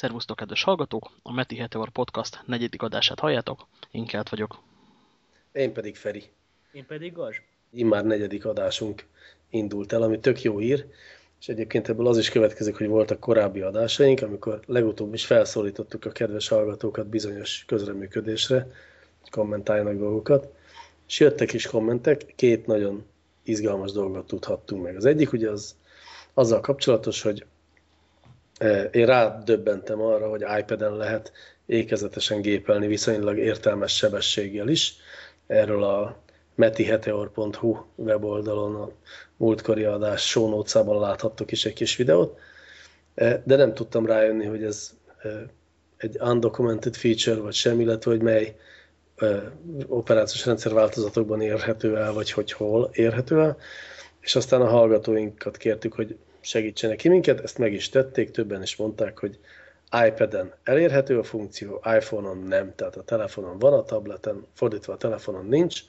Szervusztok, kedves hallgatók! A Meti Heteor Podcast negyedik adását halljátok. Én Kelt vagyok. Én pedig Feri. Én pedig Gaz. Immár negyedik adásunk indult el, ami tök jó ír, és egyébként ebből az is következik, hogy voltak korábbi adásaink, amikor legutóbb is felszólítottuk a kedves hallgatókat bizonyos közreműködésre, hogy kommentáljanak dolgokat, és jöttek is kommentek, két nagyon izgalmas dolgot tudhattunk meg. Az egyik ugye az azzal kapcsolatos, hogy én rádöbbentem arra, hogy iPad-en lehet ékezetesen gépelni viszonylag értelmes sebességgel is. Erről a metiheteor.hu weboldalon a múltkori adás show láthattok is egy kis videót, de nem tudtam rájönni, hogy ez egy undocumented feature, vagy sem, illetve hogy mely operációs rendszer változatokban érhető el, vagy hogy hol érhető el. És aztán a hallgatóinkat kértük, hogy segítsenek ki minket, ezt meg is tették, többen is mondták, hogy iPad-en elérhető a funkció, iPhone-on nem, tehát a telefonon van, a tableten, fordítva a telefonon nincs,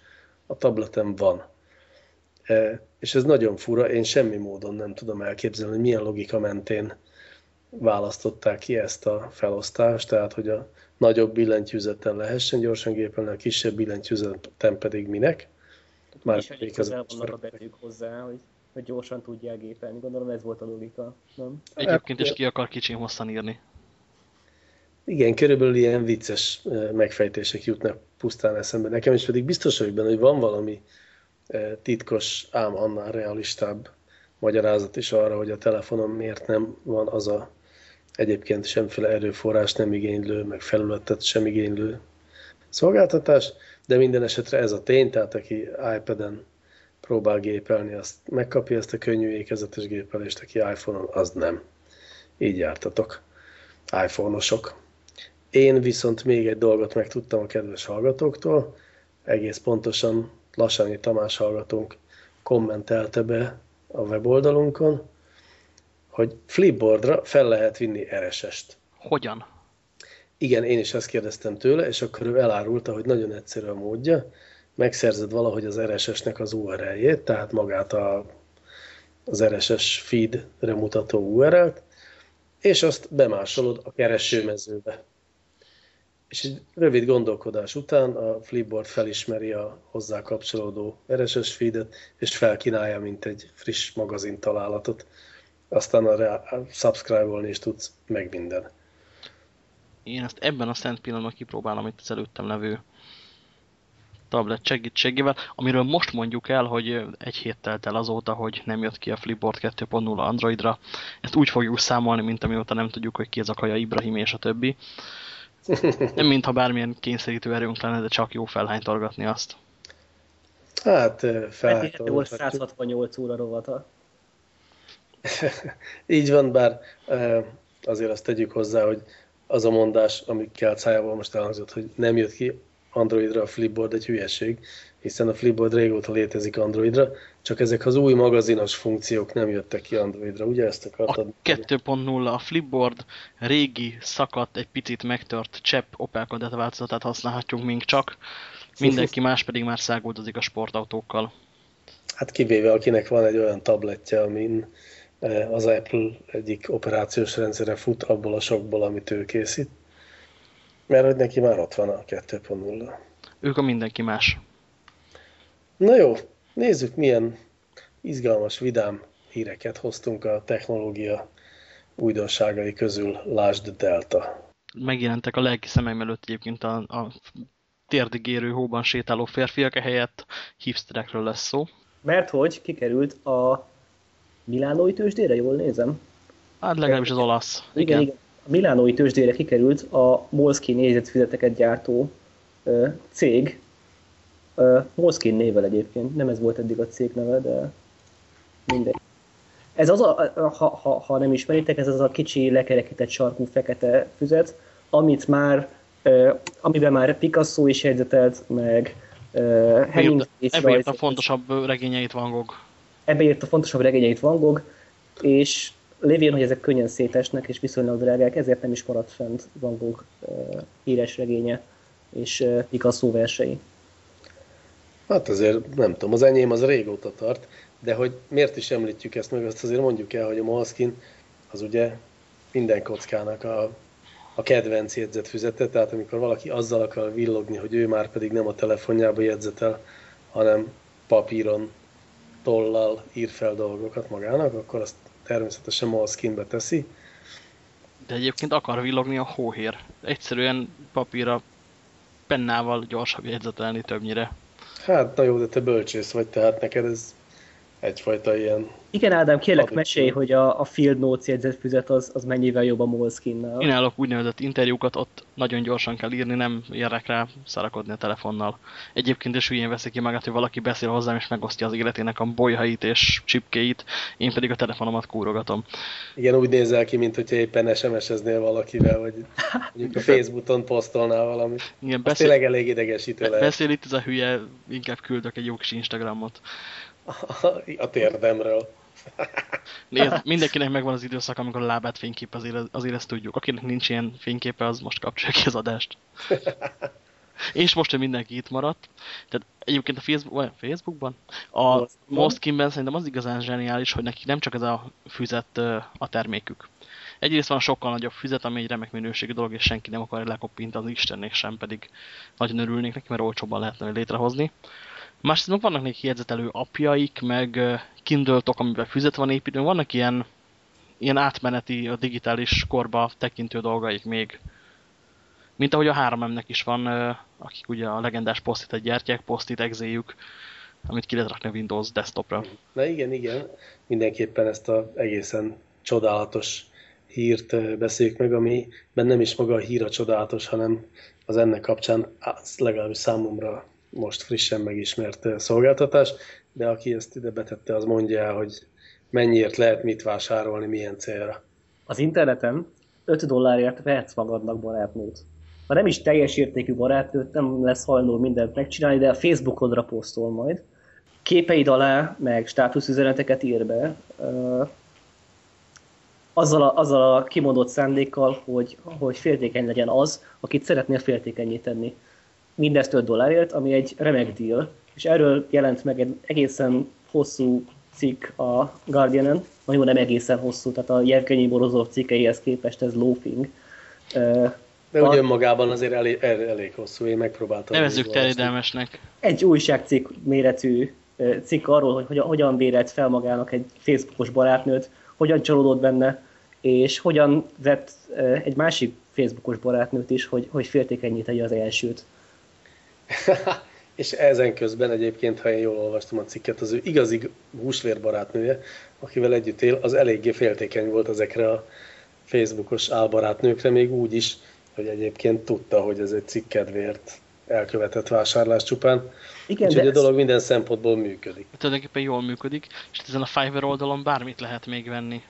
a tableten van. E, és ez nagyon fura, én semmi módon nem tudom elképzelni, hogy milyen logika mentén választották ki ezt a felosztást, tehát hogy a nagyobb billentyűzeten lehessen gyorsan gépelni, a kisebb billentyűzeten pedig minek. Már is vannak a betűk hozzá, hogy hogy gyorsan tudják gépelni. Gondolom ez volt a logika, nem? Egyébként is ki akar kicsin hosszan írni. Igen, körülbelül ilyen vicces megfejtések jutnak pusztán eszembe. Nekem is pedig biztos vagyok benne, hogy van valami titkos, ám annál realistább magyarázat is arra, hogy a telefonon miért nem van az a egyébként semmiféle erőforrás nem igénylő, meg felületet sem igénylő szolgáltatás, de minden esetre ez a tény, tehát aki iPad-en próbál gépelni, azt megkapja ezt a könnyű ékezetes gépelést, aki iPhone-on, az nem. Így jártatok, iPhone-osok. Én viszont még egy dolgot megtudtam a kedves hallgatóktól, egész pontosan Lassányi Tamás hallgatónk kommentelte be a weboldalunkon, hogy flipboardra fel lehet vinni RSS-t. Hogyan? Igen, én is ezt kérdeztem tőle, és akkor ő elárulta, hogy nagyon egyszerű a módja megszerzed valahogy az RSS-nek az URL-jét, tehát magát a, az RSS feed-re mutató URL-t, és azt bemásolod a keresőmezőbe. És egy rövid gondolkodás után a Flipboard felismeri a hozzá kapcsolódó RSS feedet, és felkínálja, mint egy friss magazin találatot. Aztán a subscribe-olni is tudsz, meg minden. Én ezt ebben a szent pillanatban kipróbálom itt az előttem levő tablet segítségével, amiről most mondjuk el, hogy egy hét telt el azóta, hogy nem jött ki a Flipboard 2.0 Androidra. Ezt úgy fogjuk számolni, mint amióta nem tudjuk, hogy ki ez a Kaja Ibrahim és a többi. Nem mintha bármilyen kényszerítő erőnk lenne, de csak jó felhánytorgatni azt. Hát, felhánytorgatni. 168 óra rovata. Így van, bár azért azt tegyük hozzá, hogy az a mondás, amikkel szájával most elhangzott, hogy nem jött ki Androidra a Flipboard egy hülyeség, hiszen a Flipboard régóta létezik Androidra, csak ezek az új magazinos funkciók nem jöttek ki Androidra, ugye ezt akartad? A 2.0 a Flipboard régi, szakadt, egy picit megtört csepp Opel Kadett változatát használhatjuk még csak, mindenki más pedig már száguldozik a sportautókkal. Hát kivéve akinek van egy olyan tabletje, amin eh, az Apple egyik operációs rendszere fut abból a sokból, amit ő készít. Mert hogy neki már ott van a 2.0. Ők a mindenki más. Na jó, nézzük milyen izgalmas, vidám híreket hoztunk a technológia újdonságai közül. Lásd Delta. Megjelentek a lelki szemem előtt egyébként a, a térdigérő hóban sétáló férfiak, ehelyett hipsterekről lesz szó. Mert hogy kikerült a Milánói tőzsdére, jól nézem? Hát legalábbis az olasz. Igen, igen. igen a milánói tőzsdére kikerült a Moleskine négyzetfüzeteket gyártó ö, cég, ö, Moleskine névvel egyébként, nem ez volt eddig a cég neve, de mindegy. Ez az a, ha, ha, ha nem ismeritek, ez az a kicsi lekerekített sarkú fekete füzet, amit már, ö, amiben már Picasso is jegyzetelt, meg uh, Hemingway is Ebbe írt a fontosabb regényeit Van Gogh. Ebbe írt a fontosabb regényeit Van Gogh, és lévén, hogy ezek könnyen szétesnek és viszonylag drágák, ezért nem is maradt fent Van Gogh híres regénye és Picasso versei. Hát azért nem tudom, az enyém az régóta tart, de hogy miért is említjük ezt meg, azt azért mondjuk el, hogy a Moleskine az ugye minden kockának a a kedvenc jegyzetfüzete, tehát amikor valaki azzal akar villogni, hogy ő már pedig nem a telefonjába jegyzetel, hanem papíron, tollal ír fel dolgokat magának, akkor azt természetesen Moleskinbe teszi. De egyébként akar villogni a hóhér. Egyszerűen papírra pennával gyorsabb jegyzetelni többnyire. Hát, na jó, de te bölcsész vagy, tehát neked ez egyfajta ilyen... Igen, Ádám, kérlek mesélj, hogy a, a Field Notes jegyzetfüzet az, az mennyivel jobb a Moleskine-nál. Én állok úgynevezett interjúkat, ott nagyon gyorsan kell írni, nem érek rá szarakodni a telefonnal. Egyébként is hülyén veszik ki magát, hogy valaki beszél hozzám és megosztja az életének a bolyhait és csipkéit, én pedig a telefonomat kúrogatom. Igen, úgy nézel ki, mint hogyha éppen SMS-eznél valakivel, vagy mondjuk a Facebookon posztolnál valamit. Igen, beszél... tényleg elég idegesítő lehet. Beszél itt ez a hülye, inkább küldök egy jó kis Instagramot. A térdemről. Nézd, mindenkinek megvan az időszak, amikor a lábát fénykép, azért, azért ezt tudjuk. Akinek nincs ilyen fényképe, az most kapcsolja ki az adást. És most, hogy mindenki itt maradt, tehát egyébként a Facebook, Facebookban, a Moskinben szerintem az igazán zseniális, hogy neki nem csak ez a füzet a termékük. Egyrészt van sokkal nagyobb füzet, ami egy remek minőségű dolog, és senki nem akar lekoppintani az Istennek sem, pedig nagyon örülnék neki, mert olcsóban lehetne létrehozni. Másrészt vannak neki jegyzetelő apjaik, meg Kindle-tok, amiben füzet van építve, vannak ilyen, ilyen átmeneti, a digitális korba tekintő dolgaik még. Mint ahogy a 3M-nek is van, akik ugye a legendás posztit gyártják, posztit exéjük, amit ki lehet rakni a Windows desktopra. Na igen, igen. Mindenképpen ezt a egészen csodálatos hírt beszéljük meg, ami nem is maga a hír a csodálatos, hanem az ennek kapcsán az legalábbis számomra most frissen megismert szolgáltatás, de aki ezt ide betette, az mondja el, hogy mennyiért lehet mit vásárolni, milyen célra. Az interneten 5 dollárért vehetsz magadnak barátnőt. Ha nem is teljes értékű barátnőt, nem lesz hajlandó mindent megcsinálni, de a Facebookodra posztol majd. Képeid alá, meg státuszüzeneteket ír be, azzal a, azzal a kimondott szándékkal, hogy, hogy féltékeny legyen az, akit szeretnél féltékenyé tenni mindezt 5 dollárért, ami egy remek deal, és erről jelent meg egy egészen hosszú cikk a Guardian-en, na jó, nem egészen hosszú, tehát a Jevgenyi Borozov cikkeihez képest ez loafing. De úgy önmagában azért elég, elég hosszú, én megpróbáltam. Nevezzük terjedelmesnek. Egy újságcikk méretű cikk arról, hogy hogyan bérelt fel magának egy Facebookos barátnőt, hogyan csalódott benne, és hogyan vett egy másik Facebookos barátnőt is, hogy, hogy féltékenyé tegye az elsőt. és ezen közben egyébként, ha én jól olvastam a cikket, az ő igazi húsvérbarátnője, akivel együtt él, az eléggé féltékeny volt ezekre a Facebookos álbarátnőkre, még úgy is, hogy egyébként tudta, hogy ez egy cikk kedvéért elkövetett vásárlás csupán. Igen, Úgyhogy a dolog minden szempontból működik. Tulajdonképpen jól működik, és ezen a Fiverr oldalon bármit lehet még venni.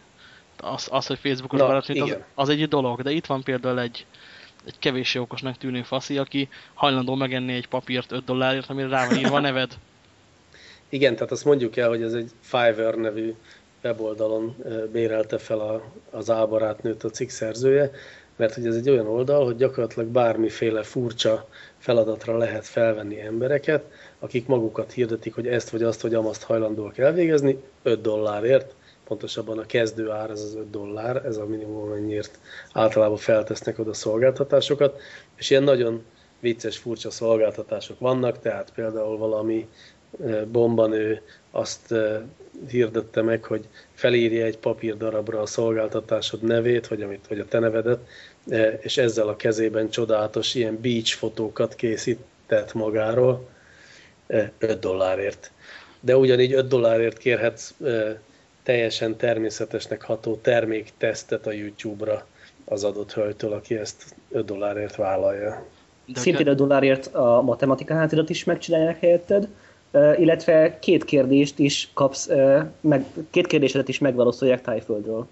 Az, az hogy Facebookos barátnőt, az, az egy dolog, de itt van például egy, egy kevéssé okosnak tűnő faszi, aki hajlandó megenni egy papírt 5 dollárért, amire rá van írva a neved. Igen, tehát azt mondjuk el, hogy ez egy Fiverr nevű weboldalon bérelte fel a, az álbarátnőt a cikk szerzője, mert hogy ez egy olyan oldal, hogy gyakorlatilag bármiféle furcsa feladatra lehet felvenni embereket, akik magukat hirdetik, hogy ezt vagy azt vagy amazt hajlandóak elvégezni 5 dollárért, pontosabban a kezdő ár, ez az 5 dollár, ez a minimum, mennyiért általában feltesznek oda szolgáltatásokat, és ilyen nagyon vicces, furcsa szolgáltatások vannak, tehát például valami bombanő azt hirdette meg, hogy felírja egy papírdarabra a szolgáltatásod nevét, vagy, amit, vagy a te nevedet, és ezzel a kezében csodálatos ilyen beach fotókat készített magáról 5 dollárért. De ugyanígy 5 dollárért kérhetsz teljesen természetesnek ható terméktesztet a YouTube-ra az adott hölgytől, aki ezt 5 dollárért vállalja. De Szintén 5 dollárért a matematika hátirat is megcsinálják helyetted, illetve két kérdést is kapsz, meg, két kérdésedet is megválaszolják Tájföldről.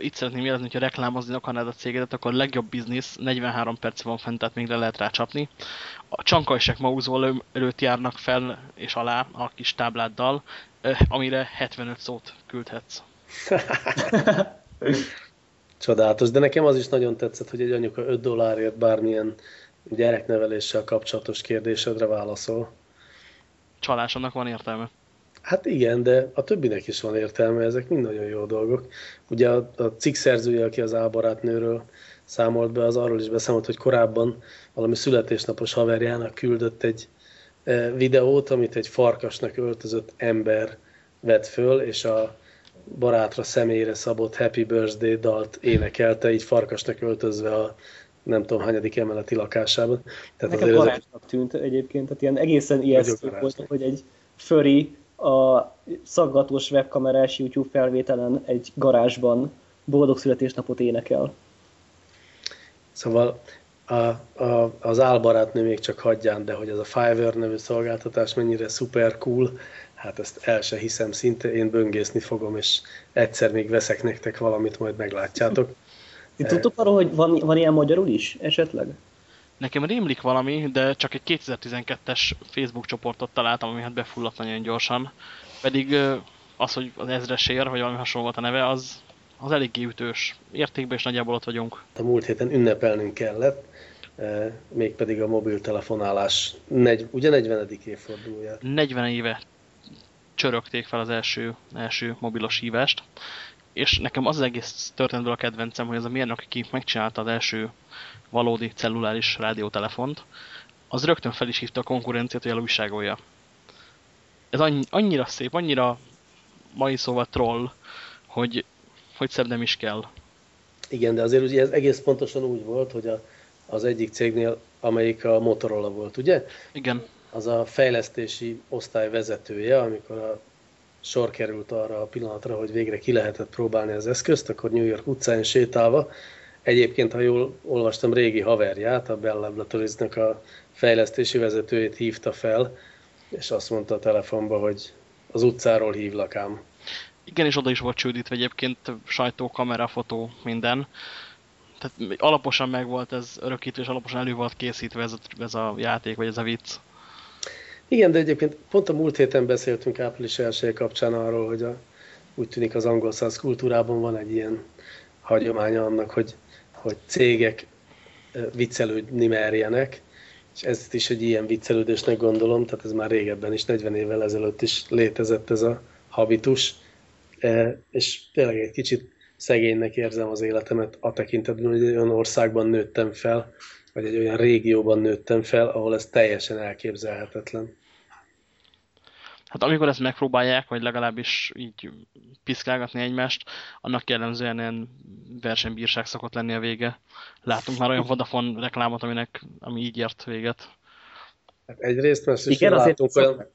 Itt szeretném jelezni, hogyha reklámozni akarnád a cégedet, akkor legjobb biznisz 43 perc van fent, tehát még le lehet rácsapni. A csankajsek mauzól előtt járnak fel és alá a kis tábláddal, amire 75 szót küldhetsz. Csodálatos, de nekem az is nagyon tetszett, hogy egy anyuka 5 dollárért bármilyen gyerekneveléssel kapcsolatos kérdésedre válaszol. Csalásomnak van értelme. Hát igen, de a többinek is van értelme, ezek mind nagyon jó dolgok. Ugye a, a cikk szerzője, aki az álbarátnőről számolt be, az arról is beszámolt, hogy korábban valami születésnapos haverjának küldött egy e, videót, amit egy farkasnak öltözött ember vett föl, és a barátra személyre szabott Happy Birthday dalt énekelte, így farkasnak öltözve a nem tudom, hányadik emeleti lakásában. Tehát Nekem garázsnak ez... tűnt egyébként, tehát ilyen egészen ijesztő volt, hogy egy föri a szaggatós webkamerás YouTube felvételen egy garázsban boldog születésnapot énekel. Szóval a, a, az álbarátnő még csak hagyján, de hogy ez a Fiverr nevű szolgáltatás mennyire szuper cool, hát ezt el se hiszem szinte, én böngészni fogom, és egyszer még veszek nektek valamit, majd meglátjátok. Ti tudtok arról, hogy van, van ilyen magyarul is esetleg? Nekem rémlik valami, de csak egy 2012-es Facebook csoportot találtam, ami hát befulladt nagyon gyorsan. Pedig az, hogy az ezresér, vagy valami hasonló volt a neve, az, az eléggé ütős. Értékben is nagyjából ott vagyunk. A múlt héten ünnepelnünk kellett, mégpedig a mobiltelefonálás, negy, ugye 40. évfordulója. 40 éve csörögték fel az első, első mobilos hívást, és nekem az, az egész történetből a kedvencem, hogy ez a mérnök, aki megcsinálta az első valódi celluláris rádiótelefont, az rögtön fel is hívta a konkurenciát, hogy elújságolja. Ez annyi, annyira szép, annyira mai szóval troll, hogy, hogy szebb nem is kell. Igen, de azért ugye ez egész pontosan úgy volt, hogy a, az egyik cégnél, amelyik a Motorola volt, ugye? Igen. Az a fejlesztési osztály vezetője, amikor a sor került arra a pillanatra, hogy végre ki lehetett próbálni az eszközt, akkor New York utcán sétálva, egyébként, ha jól olvastam, régi haverját, a Bell laboratories a fejlesztési vezetőjét hívta fel, és azt mondta a telefonba, hogy az utcáról hívlak ám. Igen, és oda is volt csődítve egyébként sajtó, kamera, fotó, minden. Tehát alaposan meg volt ez örökítve, és alaposan elő volt készítve ez a, ez a játék, vagy ez a vicc. Igen, de egyébként pont a múlt héten beszéltünk április 1 kapcsán arról, hogy a, úgy tűnik az angol száz kultúrában van egy ilyen hagyománya annak, hogy, hogy cégek viccelődni merjenek, és ezt is egy ilyen viccelődésnek gondolom, tehát ez már régebben is, 40 évvel ezelőtt is létezett ez a habitus, és tényleg egy kicsit szegénynek érzem az életemet a tekintetben, hogy egy olyan országban nőttem fel, vagy egy olyan régióban nőttem fel, ahol ez teljesen elképzelhetetlen. Hát amikor ezt megpróbálják, vagy legalábbis így piszkálgatni egymást, annak jellemzően ilyen versenybírság szokott lenni a vége. Látunk már olyan Vodafone reklámot, aminek, ami így ért véget. Hát egyrészt, mert Igen, látunk olyan...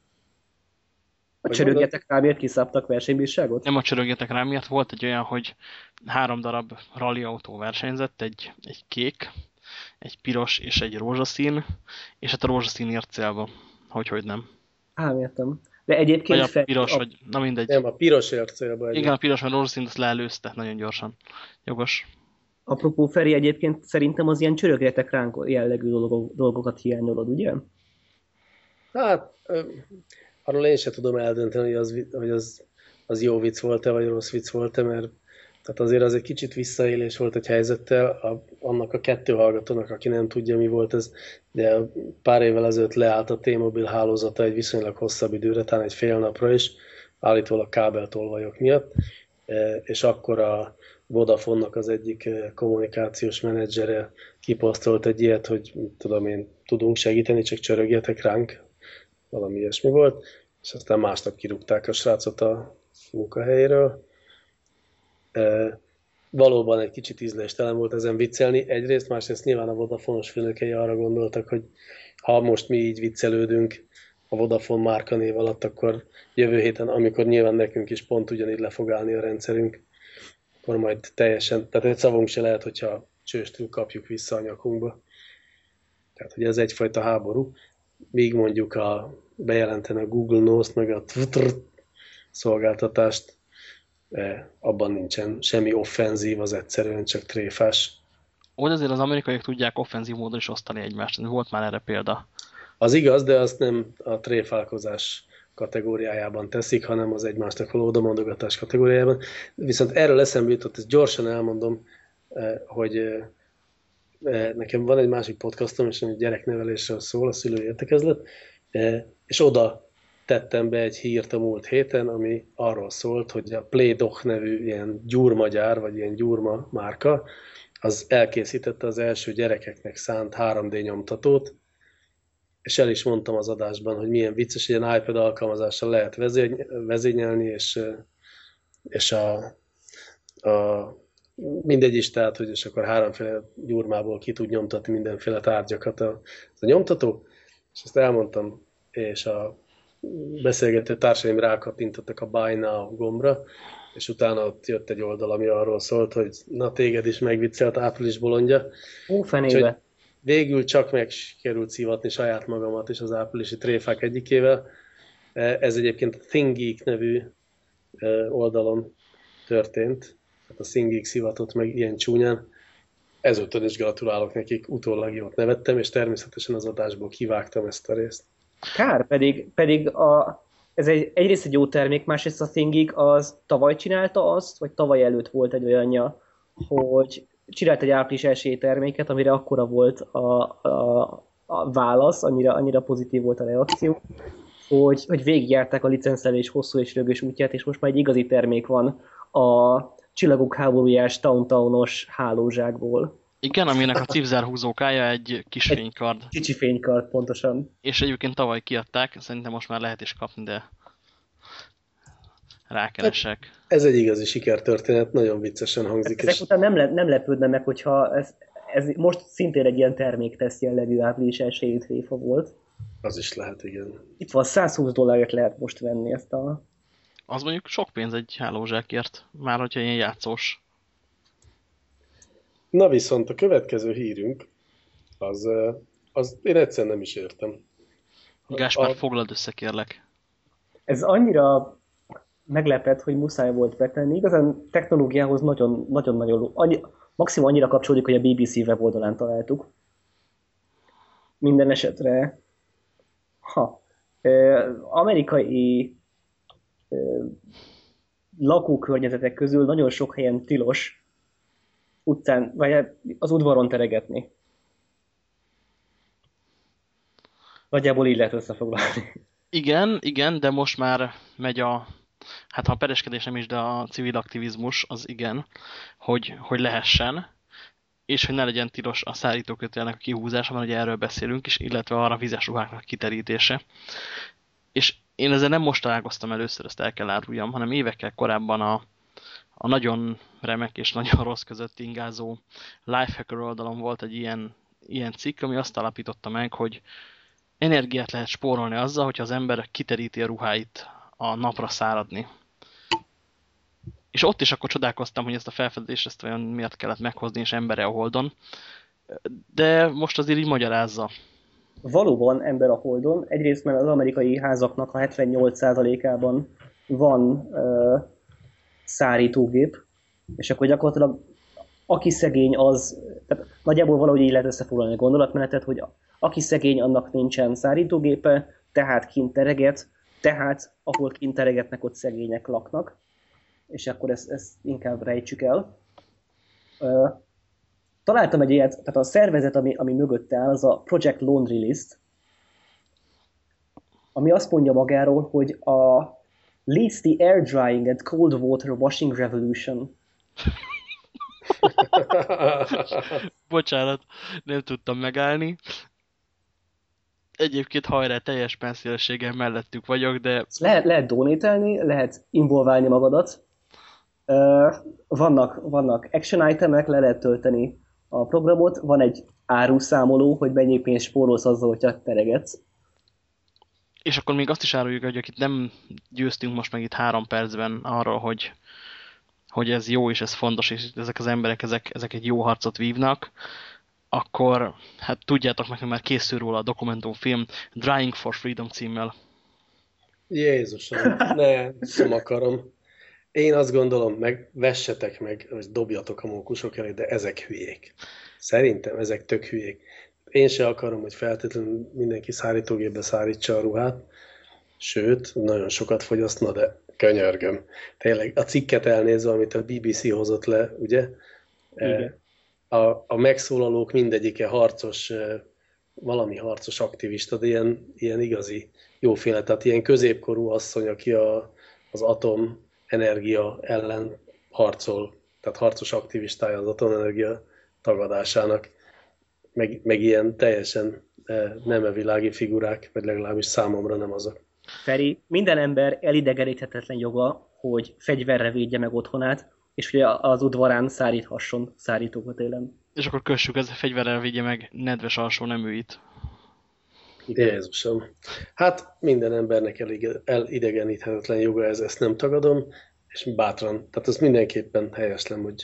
A csörögjetek rá miért kiszabtak versenybírságot? Nem a csörögjetek rá miatt, volt egy olyan, hogy három darab rally autó versenyzett, egy, egy kék, egy piros és egy rózsaszín, és hát a rózsaszín ért célba, hogy hogy nem. Ám értem. De egyébként... Vagy a piros, a... vagy na mindegy. Nem, a piros ért célba. Igen, a piros, mert rózsaszín azt leelőzte nagyon gyorsan. Jogos. Apropó Feri, egyébként szerintem az ilyen csörögjetek ránk jellegű dolgok, dolgokat hiányolod, ugye? Hát, arról én sem tudom eldönteni, hogy az, hogy az, az jó vicc volt-e, vagy rossz vicc volt-e, mert tehát azért az egy kicsit visszaélés volt egy helyzettel, a, annak a kettő hallgatónak, aki nem tudja, mi volt ez, de pár évvel ezelőtt leállt a T-Mobile hálózata egy viszonylag hosszabb időre, talán egy fél napra is, állítólag kábeltolvajok miatt, e, és akkor a Vodafone-nak az egyik e, kommunikációs menedzsere kiposztolt egy ilyet, hogy tudom én, tudunk segíteni, csak csörögjetek ránk, valami ilyesmi volt, és aztán másnap kirúgták a srácot a munkahelyéről, valóban egy kicsit ízléstelen volt ezen viccelni. Egyrészt, másrészt nyilván a Vodafone-os főnökei arra gondoltak, hogy ha most mi így viccelődünk a Vodafone márkanév alatt, akkor jövő héten, amikor nyilván nekünk is pont ugyanígy le fog állni a rendszerünk, akkor majd teljesen, tehát egy szavunk se lehet, hogyha csőstül kapjuk vissza a nyakunkba. Tehát, hogy ez egyfajta háború. Míg mondjuk a bejelenteni a Google Nose meg a Twitter szolgáltatást abban nincsen semmi offenzív, az egyszerűen csak tréfás. Úgy azért az amerikaiak tudják offenzív módon is osztani egymást, volt már erre példa. Az igaz, de azt nem a tréfálkozás kategóriájában teszik, hanem az egymásnak való odamondogatás kategóriájában. Viszont erről eszembe jutott, ezt gyorsan elmondom, hogy nekem van egy másik podcastom, és egy gyereknevelésről szól, a szülői értekezlet, és oda tettem be egy hírt a múlt héten, ami arról szólt, hogy a Playdoh nevű ilyen gyurmagyár, vagy ilyen gyurma márka, az elkészítette az első gyerekeknek szánt 3D nyomtatót, és el is mondtam az adásban, hogy milyen vicces, ilyen iPad alkalmazással lehet vezényelni, és, és a, a mindegy is, tehát, hogy és akkor háromféle gyurmából ki tud nyomtatni mindenféle tárgyakat a, a nyomtató, és ezt elmondtam, és a beszélgető társaim rákattintottak a Buy Now gombra, és utána ott jött egy oldal, ami arról szólt, hogy na téged is megviccelt április bolondja. Ó, fenébe. Végül csak meg került szívatni saját magamat is az áprilisi tréfák egyikével. Ez egyébként a ThingGeek nevű oldalon történt. Hát a ThingGeek szivatott meg ilyen csúnyán. Ezúttal is gratulálok nekik, utólag jót nevettem, és természetesen az adásból kivágtam ezt a részt. Kár, pedig, pedig a, ez egy, egyrészt egy jó termék, másrészt a Thingig az tavaly csinálta azt, vagy tavaly előtt volt egy olyanja, hogy csinált egy április első terméket, amire akkora volt a, a, a válasz, annyira, annyira pozitív volt a reakció, hogy, hogy végigjárták a licenszelés hosszú és rögös útját, és most már egy igazi termék van a Csillagok háborújás Town-Townos hálózsákból. Igen, aminek a cipzár húzókája egy kis egy fénykard. Kicsi fénykard, pontosan. És egyébként tavaly kiadták, szerintem most már lehet is kapni, de rákeresek. Hát, ez egy igazi sikertörténet, nagyon viccesen hangzik. Ezek és... után nem, le, nem lepődne meg, hogyha ez, ez most szintén egy ilyen terméktesz jellegű április elsőjű tréfa volt. Az is lehet, igen. Itt van 120 dollárért lehet most venni ezt a... Az mondjuk sok pénz egy hálózsákért, már hogyha ilyen játszós. Na viszont a következő hírünk, az, az én egyszer nem is értem. Gáspár, a... foglald össze, kérlek. Ez annyira meglepett, hogy muszáj volt betenni. Igazán technológiához nagyon-nagyon annyi, maximum annyira kapcsolódik, hogy a BBC weboldalán találtuk. Minden esetre, ha, amerikai lakókörnyezetek közül nagyon sok helyen tilos utcán, vagy hát az udvaron teregetni. Nagyjából így lehet összefoglalni. Igen, igen, de most már megy a, hát ha a pereskedés nem is, de a civil aktivizmus az igen, hogy, hogy lehessen, és hogy ne legyen tilos a szárítókötélnek a kihúzása, mert ugye erről beszélünk is, illetve arra vizes ruháknak kiterítése. És én ezzel nem most találkoztam először, ezt el kell áruljam, hanem évekkel korábban a, a nagyon remek és nagyon rossz között ingázó Lifehacker oldalon volt egy ilyen, ilyen cikk, ami azt alapította meg, hogy energiát lehet spórolni azzal, hogyha az ember kiteríti a ruháit a napra száradni. És ott is akkor csodálkoztam, hogy ezt a felfedezést ezt olyan miért kellett meghozni, és embere a holdon. De most azért így magyarázza. Valóban ember a holdon. Egyrészt, mert az amerikai házaknak a 78%-ában van uh, szárítógép, és akkor gyakorlatilag aki szegény az, tehát nagyjából valahogy így lehet összefoglalni a gondolatmenetet, hogy aki szegény, annak nincsen szárítógépe, tehát kint tereget, tehát ahol kint teregetnek, ott szegények laknak, és akkor ezt, ezt inkább rejtsük el. Találtam egy ilyet, tehát a szervezet, ami, ami mögött áll, az a Project Laundry List, ami azt mondja magáról, hogy a leads the air drying and cold water washing revolution. Bocsánat, nem tudtam megállni. Egyébként hajrá, teljes penszélességgel mellettük vagyok, de... Lehet, lehet donételni, lehet involválni magadat. vannak, vannak action itemek, le lehet tölteni a programot, van egy áruszámoló, hogy mennyi pénzt spórolsz azzal, hogyha teregetsz. És akkor még azt is áruljuk, hogy akit nem győztünk most meg itt három percben arról, hogy, hogy ez jó és ez fontos, és ezek az emberek ezek, ezek egy jó harcot vívnak, akkor hát tudjátok hogy már készül róla a dokumentumfilm Drying for Freedom címmel. Jézusom, ne, nem akarom. Én azt gondolom, meg vessetek meg, vagy dobjatok a mókusok elé, de ezek hülyék. Szerintem ezek tök hülyék. Én se akarom, hogy feltétlenül mindenki szárítógépbe szárítsa a ruhát, sőt, nagyon sokat fogyasztna, de könyörgöm. Tényleg a cikket elnézve, amit a BBC hozott le, ugye? Igen. A, a megszólalók mindegyike harcos valami harcos aktivista, de ilyen, ilyen igazi jóféle, tehát ilyen középkorú asszony, aki a, az atomenergia ellen harcol, tehát harcos aktivistája az atomenergia tagadásának, meg, meg ilyen teljesen nem világi figurák, vagy legalábbis számomra nem azok. Feri, minden ember elidegeníthetetlen joga, hogy fegyverre védje meg otthonát, és hogy az udvarán száríthasson szárítókat élen. És akkor kössük ez a fegyverrel vigye meg nedves alsó neműit. Jézusom. Hát minden embernek elidegeníthetetlen joga ez, ezt nem tagadom, és bátran, tehát az mindenképpen helyeslem, hogy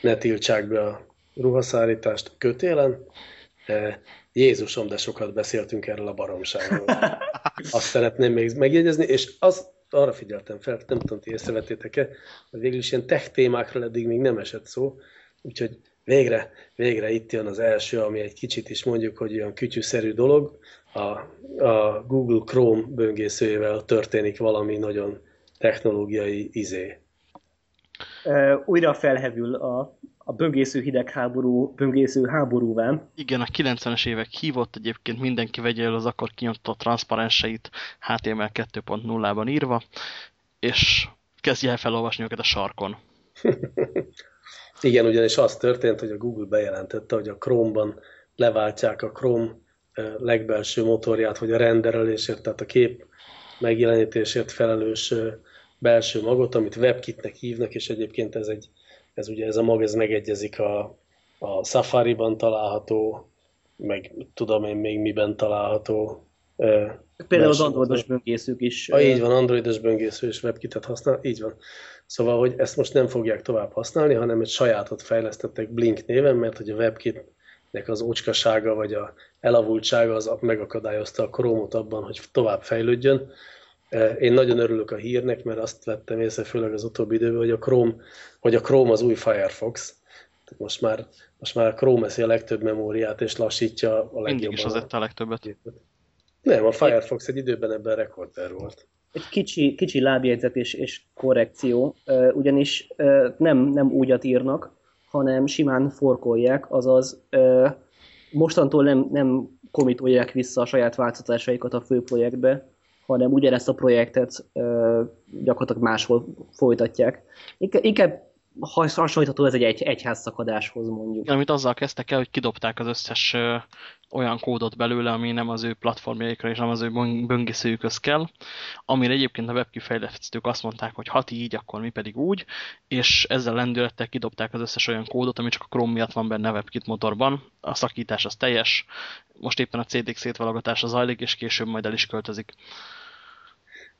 ne tiltsák be a ruhaszárítást a kötélen. Jézusom, de sokat beszéltünk erről a baromságról. Azt szeretném még megjegyezni, és az, arra figyeltem fel, nem tudom, ti észrevettétek-e, hogy végül is ilyen tech témákról eddig még nem esett szó, úgyhogy végre, végre itt jön az első, ami egy kicsit is mondjuk, hogy olyan kütyűszerű dolog, a, a Google Chrome böngészőjével történik valami nagyon technológiai izé. újra felhevül a, a böngésző hidegháború, böngésző háborúvá. Igen, a 90-es évek hívott egyébként mindenki vegye el az akkor kinyomtott transzparenseit HTML 2.0-ban írva, és kezdje el felolvasni őket a sarkon. Igen, ugyanis az történt, hogy a Google bejelentette, hogy a Chrome-ban leváltják a Chrome legbelső motorját, vagy a renderelésért, tehát a kép megjelenítésért felelős belső magot, amit WebKitnek hívnak, és egyébként ez, egy, ez ugye ez a mag, ez megegyezik a, a Safari-ban található, meg tudom én még miben található. Például az androidos böngészők is. Ah, így van, androidos böngésző és WebKit-et használ, így van. Szóval, hogy ezt most nem fogják tovább használni, hanem egy sajátot fejlesztettek Blink néven, mert hogy a WebKit-nek az ócskasága vagy a elavultsága az megakadályozta a Chrome-ot abban, hogy tovább fejlődjön, én nagyon örülök a hírnek, mert azt vettem észre, főleg az utóbbi időben, hogy a Chrome, hogy a Chrome az új Firefox. Most már, most már a Chrome eszi a legtöbb memóriát, és lassítja a legjobban. Mindig is az a legtöbbet. Nem, a Firefox egy időben ebben rekorder volt. Egy kicsi, kicsi lábjegyzet és, és korrekció, ugyanis nem, nem úgyat írnak, hanem simán forkolják, azaz mostantól nem, nem komitolják vissza a saját változtatásaikat a fő projektbe, hanem ugyanezt a projektet ö, gyakorlatilag máshol folytatják. Inkább, hasonlítható ez egy, egy egyházszakadáshoz mondjuk. Igen, amit azzal kezdtek el, hogy kidobták az összes ö, olyan kódot belőle, ami nem az ő platformjaikra és nem az ő böngészőjükhöz kell, amire egyébként a webkifejlesztők azt mondták, hogy ha így, akkor mi pedig úgy, és ezzel lendülettel kidobták az összes olyan kódot, ami csak a Chrome miatt van benne a WebKit motorban. A szakítás az teljes, most éppen a CDK szétvalogatása zajlik, és később majd el is költözik.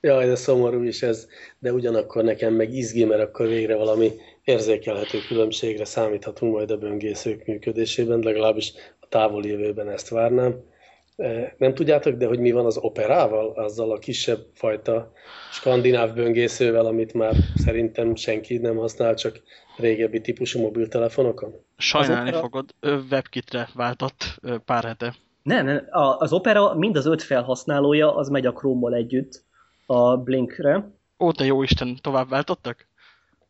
Jaj, de szomorú is ez, de ugyanakkor nekem meg izgi, mert akkor végre valami érzékelhető különbségre számíthatunk majd a böngészők működésében, legalábbis a távoli jövőben ezt várnám. E, nem tudjátok, de hogy mi van az operával, azzal a kisebb fajta skandináv böngészővel, amit már szerintem senki nem használ, csak régebbi típusú mobiltelefonokon? Sajnálni opera... fogod, webkitre váltott pár hete. Nem, nem, az Opera mind az öt felhasználója, az megy a Chrome-mal együtt, a Blinkre. Ó, te jó Isten, tovább váltottak?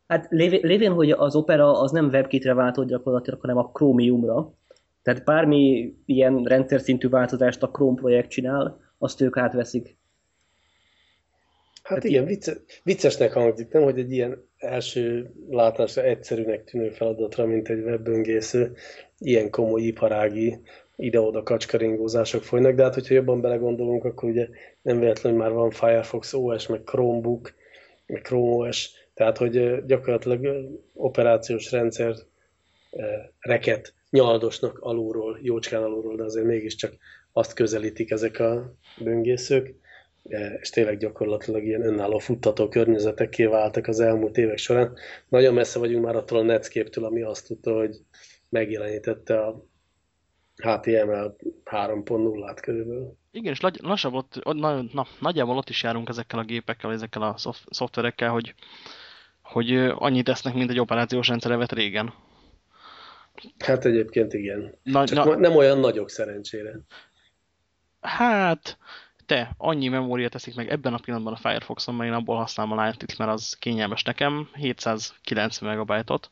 Hát lévén, hogy az Opera az nem WebKit-re váltott gyakorlatilag, hanem a Chromium-ra. Tehát bármi ilyen rendszer szintű változást a Chrome projekt csinál, azt ők átveszik. Hát Tehát igen, vicces, viccesnek hangzik, nem, hogy egy ilyen első látásra egyszerűnek tűnő feladatra, mint egy webböngésző, ilyen komoly iparági ide-oda kacskaringózások folynak, de hát hogyha jobban belegondolunk, akkor ugye nem véletlenül már van Firefox OS, meg Chromebook, meg Chrome OS, tehát hogy gyakorlatilag operációs rendszer reket nyaldosnak alulról, jócskán alulról, de azért mégiscsak azt közelítik ezek a böngészők, és tényleg gyakorlatilag ilyen önálló futtató környezetekké váltak az elmúlt évek során. Nagyon messze vagyunk már attól a Netscape-től, ami azt tudta, hogy megjelenítette a HTML 3.0-át körülbelül. Igen, és lassabb ott, na, na, nagyjából ott is járunk ezekkel a gépekkel, ezekkel a szoftverekkel, hogy, hogy annyit tesznek, mint egy operációs rendszerevet régen. Hát egyébként igen. Na, Csak na, nem olyan nagyok szerencsére. Hát, te, annyi memória teszik meg ebben a pillanatban a Firefoxon, mert én abból használom a Light-it, mert az kényelmes nekem, 790 megabajtot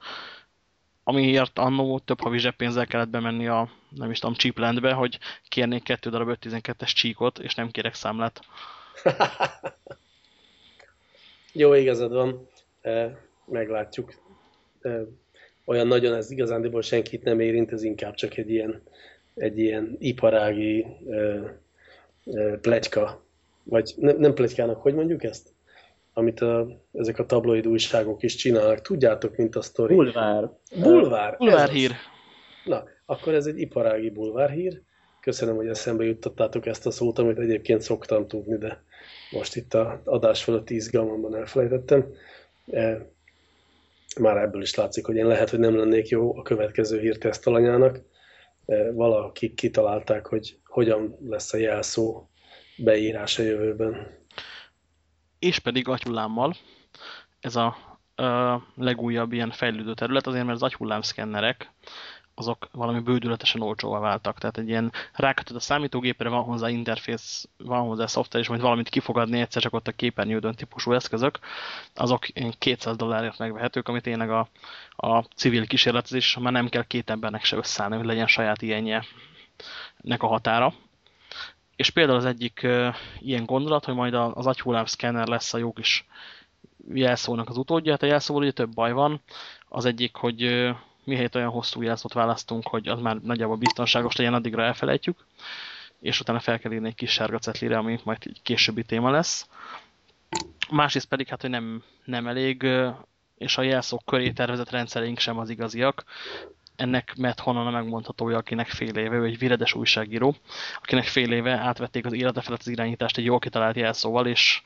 amiért annó több havi zseppénzzel kellett bemenni a, nem is tudom, Cheaplandbe, hogy kérnék kettő darab 512-es csíkot, és nem kérek számlát. Jó, igazad van. Meglátjuk. Olyan nagyon ez igazándiból senkit nem érint, ez inkább csak egy ilyen, egy ilyen iparági pletyka. Vagy nem, nem pletykának, hogy mondjuk ezt? Amit a, ezek a tabloid újságok is csinálnak. Tudjátok, mint a sztori. Bulvár. Bulvár. Bulvárhír. Na, akkor ez egy iparági bulvárhír. Köszönöm, hogy eszembe juttattátok ezt a szót, amit egyébként szoktam tudni, de most itt a adás fölötti izgalmamban elfelejtettem. E, már ebből is látszik, hogy én lehet, hogy nem lennék jó a következő hírtesztalanyának. E, valakik kitalálták, hogy hogyan lesz a jelszó beírása jövőben és pedig agyhullámmal. Ez a ö, legújabb ilyen fejlődő terület, azért mert az agyhullám szkennerek azok valami bődületesen olcsóvá váltak. Tehát egy ilyen rákötött a számítógépre, van hozzá interfész, van hozzá szoftver, és majd valamit kifogadni egyszer csak ott a képernyődön típusú eszközök, azok 200 dollárért megvehetők, amit tényleg a, a civil kísérletezés már nem kell két embernek se összeállni, hogy legyen saját ilyenje nek a határa. És például az egyik ilyen gondolat, hogy majd az agyhullám szkenner lesz a jó kis jelszónak az utódja. Hát a jelszóval ugye több baj van. Az egyik, hogy uh, mihelyt olyan hosszú jelszót választunk, hogy az már nagyjából biztonságos legyen, addigra elfelejtjük. És utána fel kell írni egy kis sárga cetlire, ami majd egy későbbi téma lesz. Másrészt pedig, hát, hogy nem, nem elég, és a jelszók köré tervezett rendszereink sem az igaziak ennek Matt Honnan a megmondhatója, akinek fél éve, ő egy viredes újságíró, akinek fél éve átvették az élete felett az irányítást egy jól kitalált jelszóval, és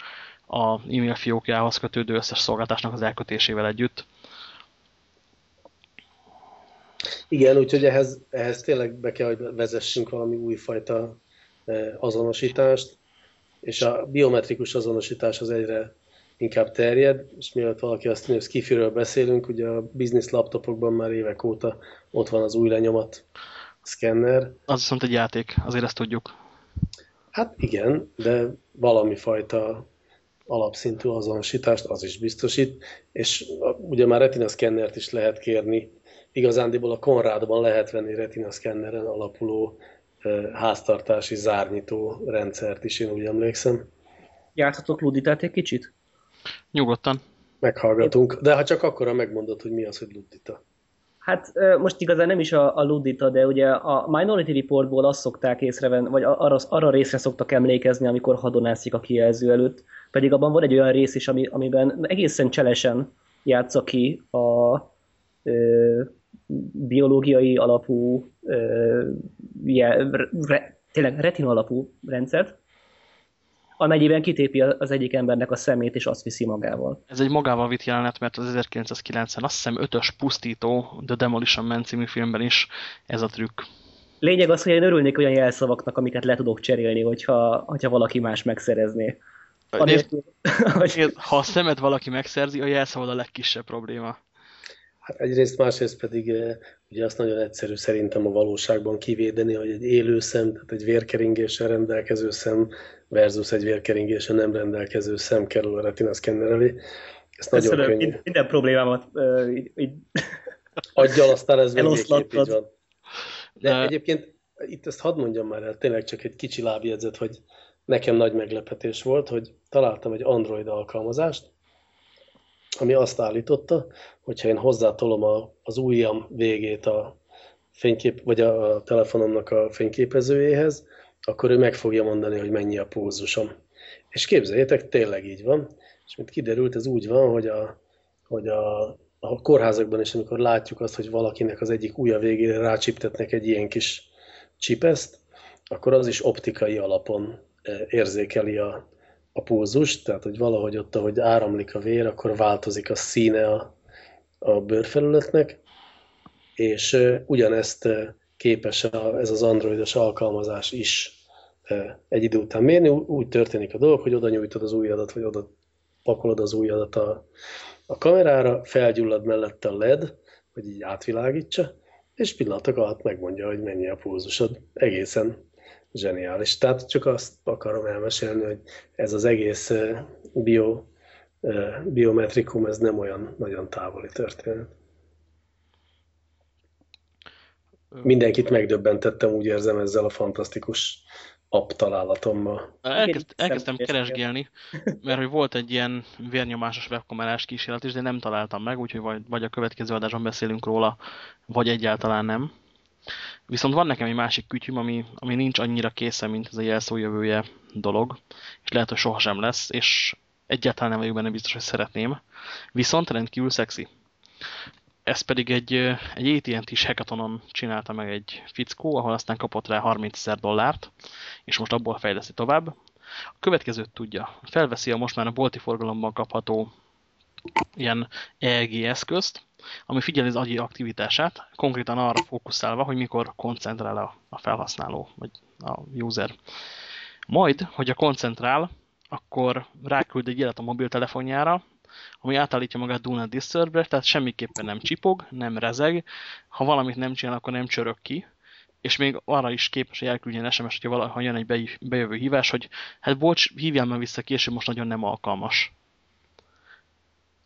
a e-mail fiókjához kötődő összes szolgáltásnak az elkötésével együtt. Igen, úgyhogy ehhez, ehhez tényleg be kell, hogy vezessünk valami újfajta eh, azonosítást, és a biometrikus azonosítás az egyre inkább terjed, és mielőtt valaki azt mondja, hogy Skifiről beszélünk, ugye a business laptopokban már évek óta ott van az új lenyomat szkenner. Az viszont egy játék, azért ezt tudjuk. Hát igen, de valami fajta alapszintű azonosítást az is biztosít, és ugye már retina szkennert is lehet kérni. Igazándiból a Conradban lehet venni retina szkenneren alapuló háztartási zárnyitó rendszert is, én úgy emlékszem. Játhatok Luditát egy kicsit? Nyugodtan. Meghallgatunk, de ha csak akkor megmondod, hogy mi az, hogy Ludita. Hát most igazán nem is a, a Ludita, de ugye a Minority Reportból azt szokták észrevenni, vagy arra, arra részre szoktak emlékezni, amikor hadonászik a kijelző előtt. Pedig abban van egy olyan rész is, ami, amiben egészen cselesen játsza ki a ö, biológiai alapú, ö, je, re, tényleg retina alapú rendszert, amennyiben kitépi az egyik embernek a szemét, és azt viszi magával. Ez egy magával vitt jelenet, mert az 1990, azt hiszem ötös pusztító The Demolition Man című filmben is ez a trükk. Lényeg az, hogy én örülnék olyan jelszavaknak, amiket le tudok cserélni, hogyha, hogyha valaki más megszerezné. Anélkül, hogy... Ha a szemet valaki megszerzi, a jelszavad a legkisebb probléma. Hát egyrészt, másrészt pedig eh, ugye azt nagyon egyszerű szerintem a valóságban kivédeni, hogy egy élő szem, tehát egy vérkeringéssel rendelkező szem versus egy vérkeringéssel nem rendelkező szem kerül a retina szkenner elé. Ez nagyon Köszönöm, könnyű. Minden problémámat uh, így, így... Adjal, aztán ez végképp így van. De uh, egyébként itt ezt hadd mondjam már el, tényleg csak egy kicsi lábjegyzet, hogy nekem nagy meglepetés volt, hogy találtam egy Android alkalmazást, ami azt állította, hogyha én hozzátolom a, az ujjam végét a fénykép, vagy a telefonomnak a fényképezőjéhez, akkor ő meg fogja mondani, hogy mennyi a pulzusom. És képzeljétek, tényleg így van. És mint kiderült, ez úgy van, hogy a, hogy a, a kórházakban is, amikor látjuk azt, hogy valakinek az egyik ujja végére rácsiptetnek egy ilyen kis csipeszt, akkor az is optikai alapon eh, érzékeli a, a pulzus, tehát hogy valahogy ott, ahogy áramlik a vér, akkor változik a színe a, a bőrfelületnek, és ugyanezt képes a, ez az androidos alkalmazás is egy idő után mérni. Úgy történik a dolog, hogy oda nyújtod az újadat, vagy oda pakolod az újadat a, a kamerára, felgyullad mellette a LED, hogy így átvilágítsa, és pillanatok alatt megmondja, hogy mennyi a pulzusod. Egészen zseniális. Tehát csak azt akarom elmesélni, hogy ez az egész bio, biometrikum, ez nem olyan nagyon távoli történet. Mindenkit megdöbbentettem, úgy érzem ezzel a fantasztikus app találatommal. Elkezd, elkezdtem keresgélni, mert hogy volt egy ilyen vérnyomásos webkamerás kísérlet is, de nem találtam meg, úgyhogy vagy, vagy a következő adásban beszélünk róla, vagy egyáltalán nem. Viszont van nekem egy másik kütyüm, ami, ami nincs annyira készen, mint ez a jelszójövője dolog, és lehet, hogy sohasem lesz, és egyáltalán nem vagyok benne biztos, hogy szeretném. Viszont rendkívül szexi. Ez pedig egy, egy AT&T is hackathonon csinálta meg egy fickó, ahol aztán kapott rá 30 ezer dollárt, és most abból fejleszti tovább. A következőt tudja. Felveszi a most már a bolti forgalomban kapható ilyen EEG eszközt, ami figyeli az agyi aktivitását, konkrétan arra fókuszálva, hogy mikor koncentrál a, a felhasználó, vagy a user. Majd, hogy a koncentrál, akkor ráküld egy jelet a mobiltelefonjára, ami átállítja magát Do Not Disturb-re, tehát semmiképpen nem csipog, nem rezeg, ha valamit nem csinál, akkor nem csörög ki, és még arra is képes, hogy elküldjen SMS, hogyha valaha jön egy bejövő hívás, hogy hát bocs, hívjál már vissza később, most nagyon nem alkalmas.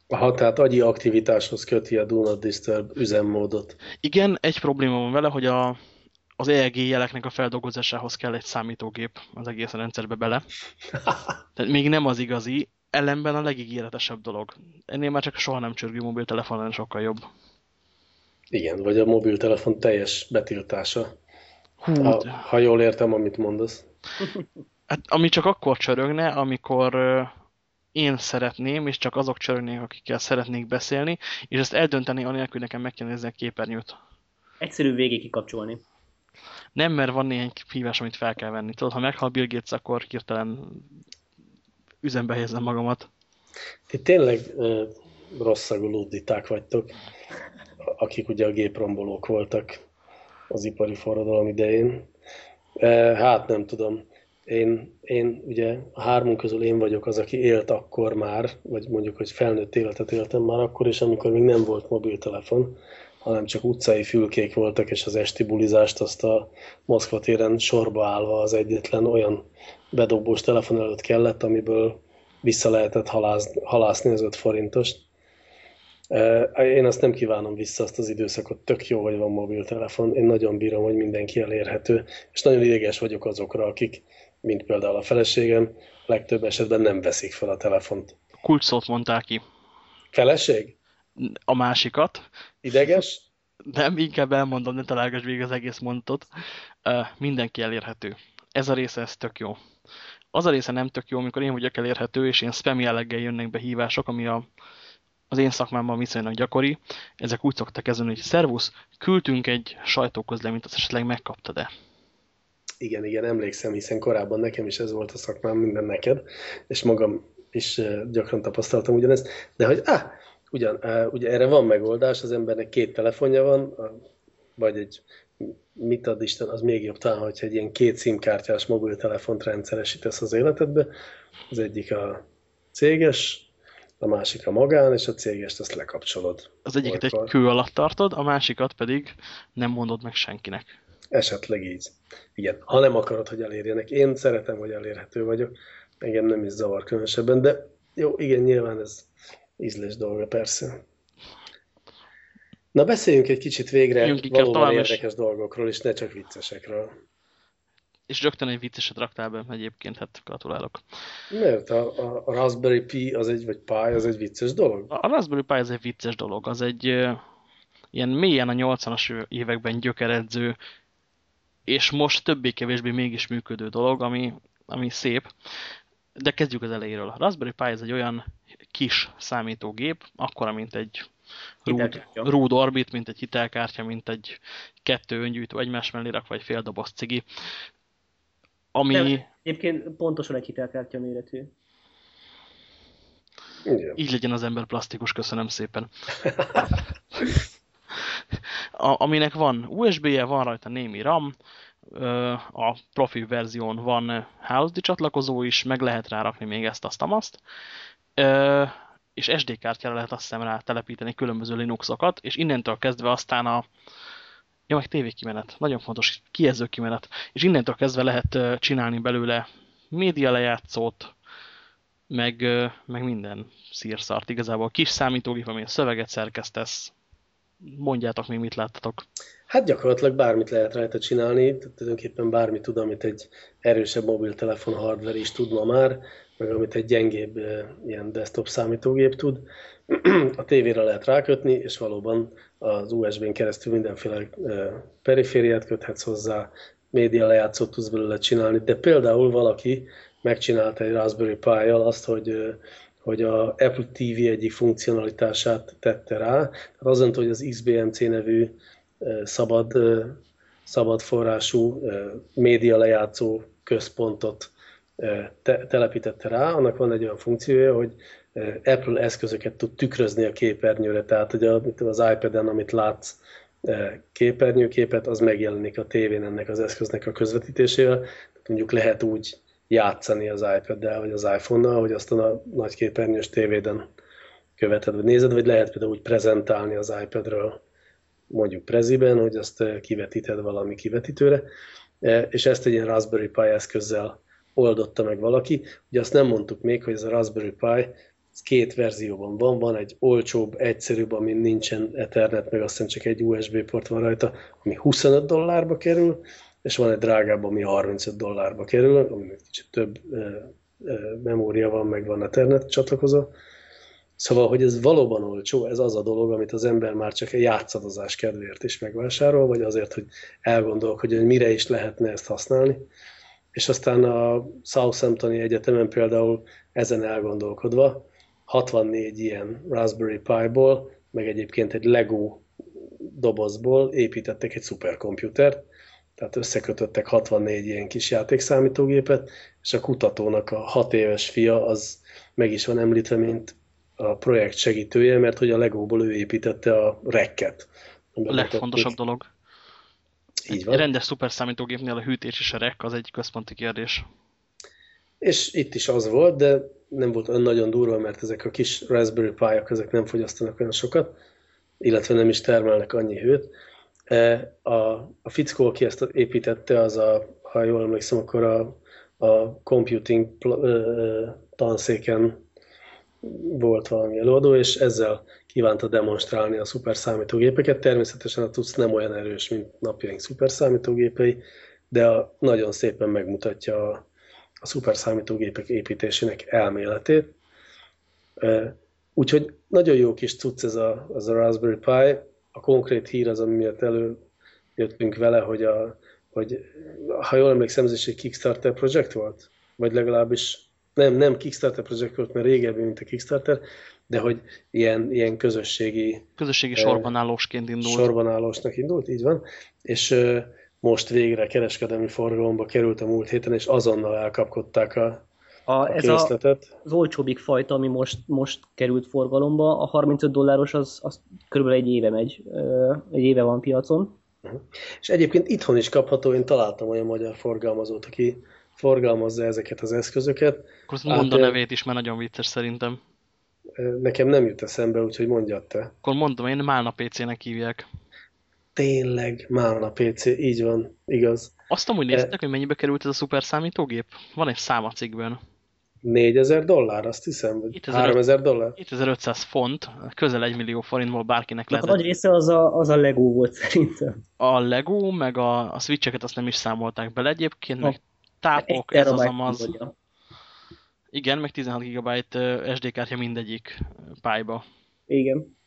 Aha, tehát agyi aktivitáshoz köti a Do Not Disturb üzemmódot. Igen, egy probléma van vele, hogy a, az EEG jeleknek a feldolgozásához kell egy számítógép az egész rendszerbe bele. Tehát még nem az igazi, ellenben a legígéretesebb dolog. Ennél már csak soha nem csörgő mobiltelefon sokkal jobb. Igen, vagy a mobiltelefon teljes betiltása. Hú, ha, ha jól értem, amit mondasz. Hát, ami csak akkor csörögne, amikor én szeretném, és csak azok csörögnék, akikkel szeretnék beszélni, és ezt eldönteni anélkül nekem meg kell nézni a képernyőt. Egyszerű végig kikapcsolni. Nem, mert van néhány hívás, amit fel kell venni. Tudod, ha meghal Bill Gates, akkor hirtelen üzembe helyezem magamat. Ti tényleg uh, rosszagú ludditák vagytok, akik ugye a géprombolók voltak az ipari forradalom idején. Hát nem tudom. Én, én ugye a hármunk közül én vagyok az, aki élt akkor már, vagy mondjuk, hogy felnőtt életet éltem már akkor is, amikor még nem volt mobiltelefon, hanem csak utcai fülkék voltak, és az esti bulizást azt a Moszkva téren sorba állva az egyetlen olyan bedobós telefon előtt kellett, amiből vissza lehetett halászni az 5 forintost. Én azt nem kívánom vissza azt az időszakot, tök jó, hogy van mobiltelefon. Én nagyon bírom, hogy mindenki elérhető, és nagyon ideges vagyok azokra, akik, mint például a feleségem, legtöbb esetben nem veszik fel a telefont. Kulcsszót mondták ki. Feleség? A másikat. Ideges? Nem, inkább elmondom, ne találgass végig az egész mondatot. mindenki elérhető. Ez a része, ez tök jó. Az a része nem tök jó, amikor én vagyok elérhető, és én spam jelleggel jönnek be hívások, ami a, az én szakmámban viszonylag gyakori. Ezek úgy szoktak kezdeni, hogy szervusz, küldtünk egy sajtóközleményt, azt esetleg megkaptad-e? Igen, igen, emlékszem, hiszen korábban nekem is ez volt a szakmám, minden neked, és magam is gyakran tapasztaltam ugyanezt, de hogy, ah, ugyan, ugye erre van megoldás, az embernek két telefonja van, vagy egy mit ad Isten, az még jobb talán, hogyha egy ilyen két szimkártyás mobiltelefont rendszeresítesz az életedbe. Az egyik a céges, a másik a magán, és a cégest azt lekapcsolod. Az egyiket Olykor. egy kő alatt tartod, a másikat pedig nem mondod meg senkinek. Esetleg így. Igen, ha nem akarod, hogy elérjenek. Én szeretem, hogy elérhető vagyok. Engem nem is zavar különösebben, de jó, igen, nyilván ez ízlés dolga persze. Na beszéljünk egy kicsit végre Jönk valóban érdekes dolgokról, és ne csak viccesekről. És rögtön egy vicceset raktál be egyébként, hát gratulálok. Miért? A, a, a Raspberry Pi az egy, vagy Pi az egy vicces dolog? A Raspberry Pi az egy vicces dolog, az egy uh, ilyen mélyen a 80-as években gyökeredző, és most többé-kevésbé mégis működő dolog, ami, ami szép. De kezdjük az elejéről. A Raspberry Pi ez egy olyan kis számítógép, akkora, mint egy Rúd, Orbit, mint egy hitelkártya, mint egy kettő öngyűjtő egymás mellé rakva, vagy fél doboz cigi. Ami... Nem, egyébként pontosan egy hitelkártya méretű. Igen. Így legyen az ember plastikus, köszönöm szépen. A, aminek van USB-je, van rajta némi RAM, a profi verzión van hálózati csatlakozó is, meg lehet rárakni még ezt, azt, azt és SD kártyára lehet azt hiszem rá telepíteni különböző Linuxokat, és innentől kezdve aztán a ja, meg tévékimenet, nagyon fontos, kijelző kimenet, és innentől kezdve lehet csinálni belőle média lejátszót, meg, meg minden szírszart. Igazából kis számítógép, ami a szöveget szerkesztesz, mondjátok még, mit láttatok. Hát gyakorlatilag bármit lehet rajta csinálni, tulajdonképpen bármit tud, amit egy erősebb mobiltelefon hardware is tud ma már, meg amit egy gyengébb ilyen desktop számítógép tud. A tévére lehet rákötni, és valóban az USB-n keresztül mindenféle perifériát köthetsz hozzá, média lejátszót tudsz belőle csinálni, de például valaki megcsinálta egy Raspberry Pi-jal azt, hogy hogy a Apple TV egyik funkcionalitását tette rá. Tehát azt mondta, hogy az XBMC nevű szabad, szabad forrású média lejátszó központot te, telepítette rá. Annak van egy olyan funkciója, hogy Apple eszközöket tud tükrözni a képernyőre, tehát hogy az iPad-en, amit látsz képernyőképet, az megjelenik a tévén ennek az eszköznek a közvetítésével. Mondjuk lehet úgy játszani az iPad-del, vagy az iPhone-nal, hogy azt a nagy képernyős tévéden követed, vagy nézed, vagy lehet például úgy prezentálni az iPad-ről mondjuk preziben, hogy azt eh, kivetíted valami kivetítőre, eh, és ezt egy ilyen Raspberry Pi eszközzel oldotta meg valaki. Ugye azt nem mondtuk még, hogy ez a Raspberry Pi ez két verzióban van, van egy olcsóbb, egyszerűbb, ami nincsen Ethernet, meg aztán csak egy USB port van rajta, ami 25 dollárba kerül, és van egy drágább, ami 35 dollárba kerül, ami kicsit több memória van, meg van Ethernet csatlakozó. Szóval, hogy ez valóban olcsó, ez az a dolog, amit az ember már csak egy játszadozás kedvéért is megvásárol, vagy azért, hogy elgondolkodjon, hogy mire is lehetne ezt használni. És aztán a Southamptoni Egyetemen például ezen elgondolkodva 64 ilyen Raspberry Pi-ból, meg egyébként egy Lego dobozból építettek egy szuperkomputert, tehát összekötöttek 64 ilyen kis játékszámítógépet, és a kutatónak a hat éves fia az meg is van említve, mint a projekt segítője, mert hogy a Legóból ő építette a rekket. A legfontosabb dolog. Így van. Egy rendes szuperszámítógépnél a hűtés és a rek az egy központi kérdés. És itt is az volt, de nem volt olyan nagyon durva, mert ezek a kis Raspberry Pi-ak, ezek nem fogyasztanak olyan sokat, illetve nem is termelnek annyi hőt. A, a fickó, aki ezt építette, az a, ha jól emlékszem, akkor a, a computing tanszéken volt valami előadó, és ezzel kívánta demonstrálni a szuperszámítógépeket. Természetesen a TUC nem olyan erős, mint napjaink szuperszámítógépei, de a, nagyon szépen megmutatja a, a szuperszámítógépek építésének elméletét. Úgyhogy nagyon jó kis cucc ez a, az a Raspberry Pi. A konkrét hír az, ami miatt előjöttünk vele, hogy, a, hogy ha jól emlékszem, ez is egy Kickstarter projekt volt? Vagy legalábbis nem, nem Kickstarter projekt volt, mert régebbi, mint a Kickstarter, de hogy ilyen, ilyen közösségi... Közösségi sorbanállósként indult. Sorbanállósnak indult, így van. És most végre kereskedelmi forgalomba került a múlt héten, és azonnal elkapkodták a, a, a ez készletet. A, az olcsóbbik fajta, ami most, most került forgalomba, a 35 dolláros az, az körülbelül egy éve megy, egy éve van piacon. Uh-huh. És egyébként itthon is kapható, én találtam olyan magyar forgalmazót, aki forgalmazza ezeket az eszközöket. Akkor mondd a nevét is, mert nagyon vicces szerintem. Nekem nem jut eszembe, úgyhogy mondjad te. Akkor mondom, én Málna PC-nek hívják. Tényleg, Málna PC, így van, igaz. Azt amúgy néztek, e... hogy mennyibe került ez a szuper számítógép? Van egy szám a cikkben. 4000 dollár, azt hiszem, vagy 3000 dollár? 2500 font, közel 1 millió forintból bárkinek lehet. A nagy része az a, az a Lego volt szerintem. A Lego, meg a, a switcheket azt nem is számolták bele egyébként, meg tápok, ez az amaz. Igen, meg 16 GB SD kártya mindegyik pályba. Igen.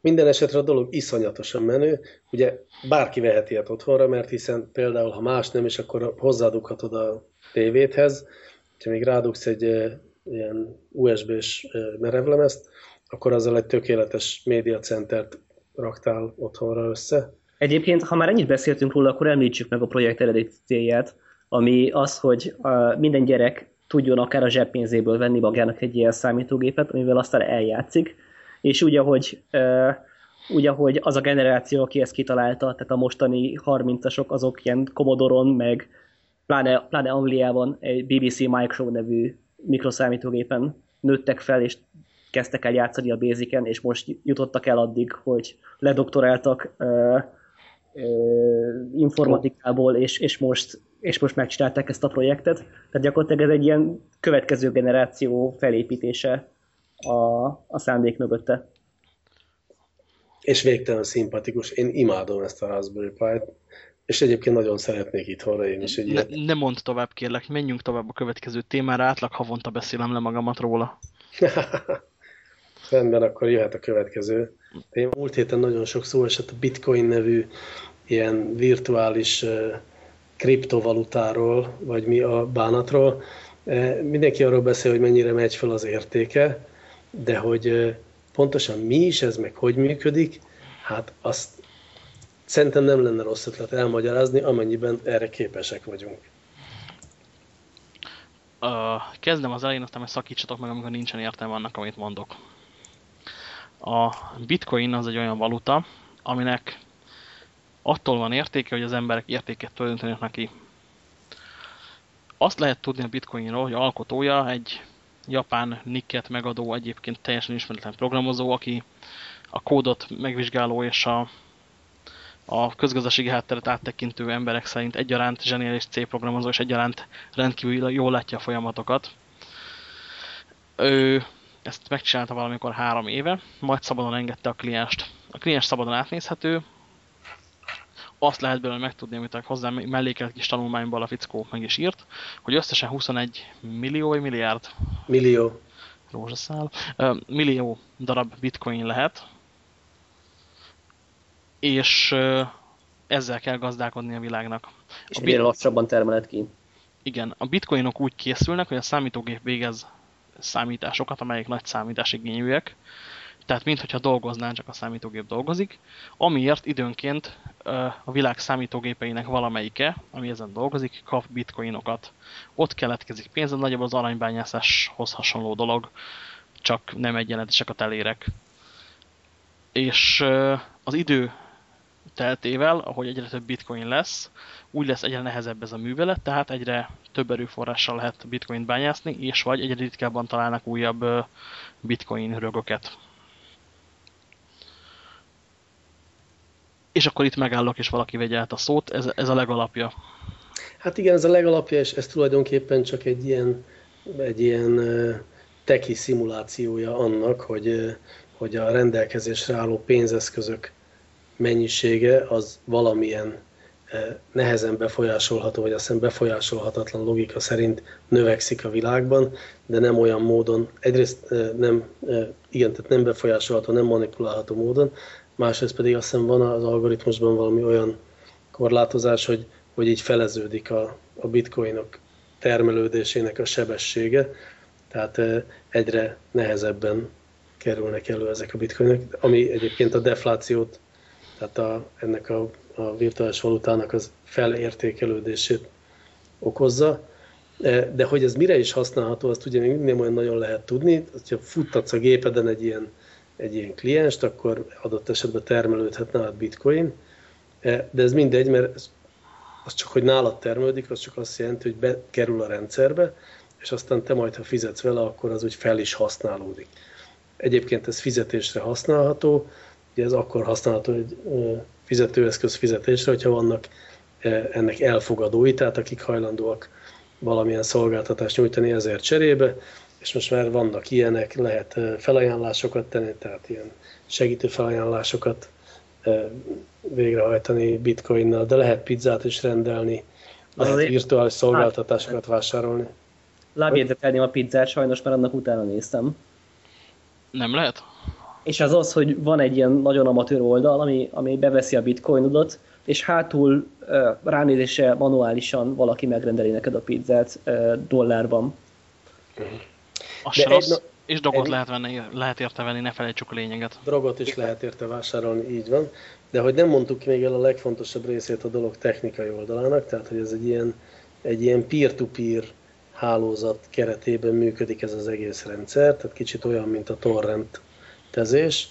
Minden esetre a dolog iszonyatosan menő. Ugye bárki vehet ilyet otthonra, mert hiszen például, ha más nem is, akkor hozzádughatod a tévéthez, ha még rádugsz egy ilyen USB-s merevlemezt, akkor azzal egy tökéletes médiacentert raktál otthonra össze. Egyébként, ha már ennyit beszéltünk róla, akkor említsük meg a projekt eredeti célját, ami az, hogy minden gyerek tudjon akár a zseppénzéből venni magának egy ilyen számítógépet, amivel aztán eljátszik, és úgy, ahogy, úgy, ahogy az a generáció, aki ezt kitalálta, tehát a mostani 30-asok, azok ilyen Commodore-on, meg pláne, pláne Angliában egy BBC Micro nevű mikroszámítógépen nőttek fel, és kezdtek el játszani a Basic-en, és most jutottak el addig, hogy ledoktoráltak uh, uh, informatikából, és, és most és most megcsinálták ezt a projektet. Tehát gyakorlatilag ez egy ilyen következő generáció felépítése a, a szándék mögötte. És végtelen szimpatikus. Én imádom ezt a Raspberry Pi-t, és egyébként nagyon szeretnék itthonra én is egy ne, ne mondd tovább, kérlek, menjünk tovább a következő témára, átlag havonta beszélem le magamat róla. Rendben, akkor jöhet a következő. Én múlt héten nagyon sok szó esett a Bitcoin nevű ilyen virtuális kriptovalutáról, vagy mi a bánatról. Mindenki arról beszél, hogy mennyire megy fel az értéke, de hogy pontosan mi is ez, meg hogy működik, hát azt szerintem nem lenne rossz ötlet elmagyarázni, amennyiben erre képesek vagyunk. Uh, kezdem az elején, aztán meg szakítsatok meg, amikor nincsen értelme annak, amit mondok. A bitcoin az egy olyan valuta, aminek attól van értéke, hogy az emberek értéket tulajdonítanak neki. Azt lehet tudni a bitcoinról, hogy alkotója egy japán nikket megadó, egyébként teljesen ismeretlen programozó, aki a kódot megvizsgáló és a, a közgazdasági hátteret áttekintő emberek szerint egyaránt zseniális C programozó, és egyaránt rendkívül jól látja a folyamatokat. Ő ezt megcsinálta valamikor három éve, majd szabadon engedte a klienst. A kliens szabadon átnézhető, azt lehet belőle megtudni, amit hozzá mellékelt kis tanulmányból a fickó meg is írt, hogy összesen 21 millió vagy milliárd? Millió. Rózsaszál. Millió darab bitcoin lehet, és ezzel kell gazdálkodni a világnak. És minél lassabban termeled ki. Igen, a bitcoinok úgy készülnek, hogy a számítógép végez számításokat, amelyek nagy számításigényűek, tehát mintha dolgoznán, csak a számítógép dolgozik, amiért időnként a világ számítógépeinek valamelyike, ami ezen dolgozik, kap bitcoinokat. Ott keletkezik pénz, ez nagyobb az aranybányászáshoz hasonló dolog, csak nem egyenletesek a telérek. És az idő teltével, ahogy egyre több bitcoin lesz, úgy lesz egyre nehezebb ez a művelet, tehát egyre több erőforrással lehet bitcoin bányászni, és vagy egyre ritkábban találnak újabb bitcoin rögöket. És akkor itt megállok, és valaki vegye át a szót, ez, ez a legalapja. Hát igen, ez a legalapja, és ez tulajdonképpen csak egy ilyen, egy ilyen teki szimulációja annak, hogy, hogy a rendelkezésre álló pénzeszközök mennyisége az valamilyen nehezen befolyásolható, vagy azt hiszem befolyásolhatatlan logika szerint növekszik a világban, de nem olyan módon, egyrészt nem, igen, tehát nem befolyásolható, nem manipulálható módon, másrészt pedig azt hiszem van az algoritmusban valami olyan korlátozás, hogy, hogy így feleződik a, a bitcoinok termelődésének a sebessége, tehát egyre nehezebben kerülnek elő ezek a bitcoinok, ami egyébként a deflációt, tehát a, ennek a, a virtuális valutának az felértékelődését okozza. De hogy ez mire is használható, azt ugye még nem olyan nagyon lehet tudni. Ha futtatsz a gépeden egy ilyen egy ilyen klienst, akkor adott esetben termelődhet nálad bitcoin, e, de ez mindegy, mert az csak, hogy nálad termelődik, az csak azt jelenti, hogy bekerül a rendszerbe, és aztán te majd, ha fizetsz vele, akkor az úgy fel is használódik. Egyébként ez fizetésre használható, ez akkor használható egy fizetőeszköz fizetésre, hogyha vannak ennek elfogadói, tehát akik hajlandóak valamilyen szolgáltatást nyújtani ezért cserébe, és most már vannak ilyenek, lehet felajánlásokat tenni, tehát ilyen segítő felajánlásokat végrehajtani bitcoinnal, de lehet pizzát is rendelni, lehet Azért, virtuális szolgáltatásokat vásárolni. Lábjegyzetelni a pizzát, sajnos mert annak utána néztem. Nem lehet? És az az, hogy van egy ilyen nagyon amatőr oldal, ami, ami beveszi a bitcoinodat, és hátul ránézése manuálisan valaki megrendeli neked a pizzát dollárban. Az se rossz, egy, és drogot egy, lehet, venni, lehet érte venni, ne felejtsük a lényeget. Drogot is lehet érte vásárolni, így van. De hogy nem mondtuk még el a legfontosabb részét a dolog technikai oldalának, tehát hogy ez egy ilyen, egy ilyen peer-to-peer hálózat keretében működik ez az egész rendszer, tehát kicsit olyan, mint a torrent tezés,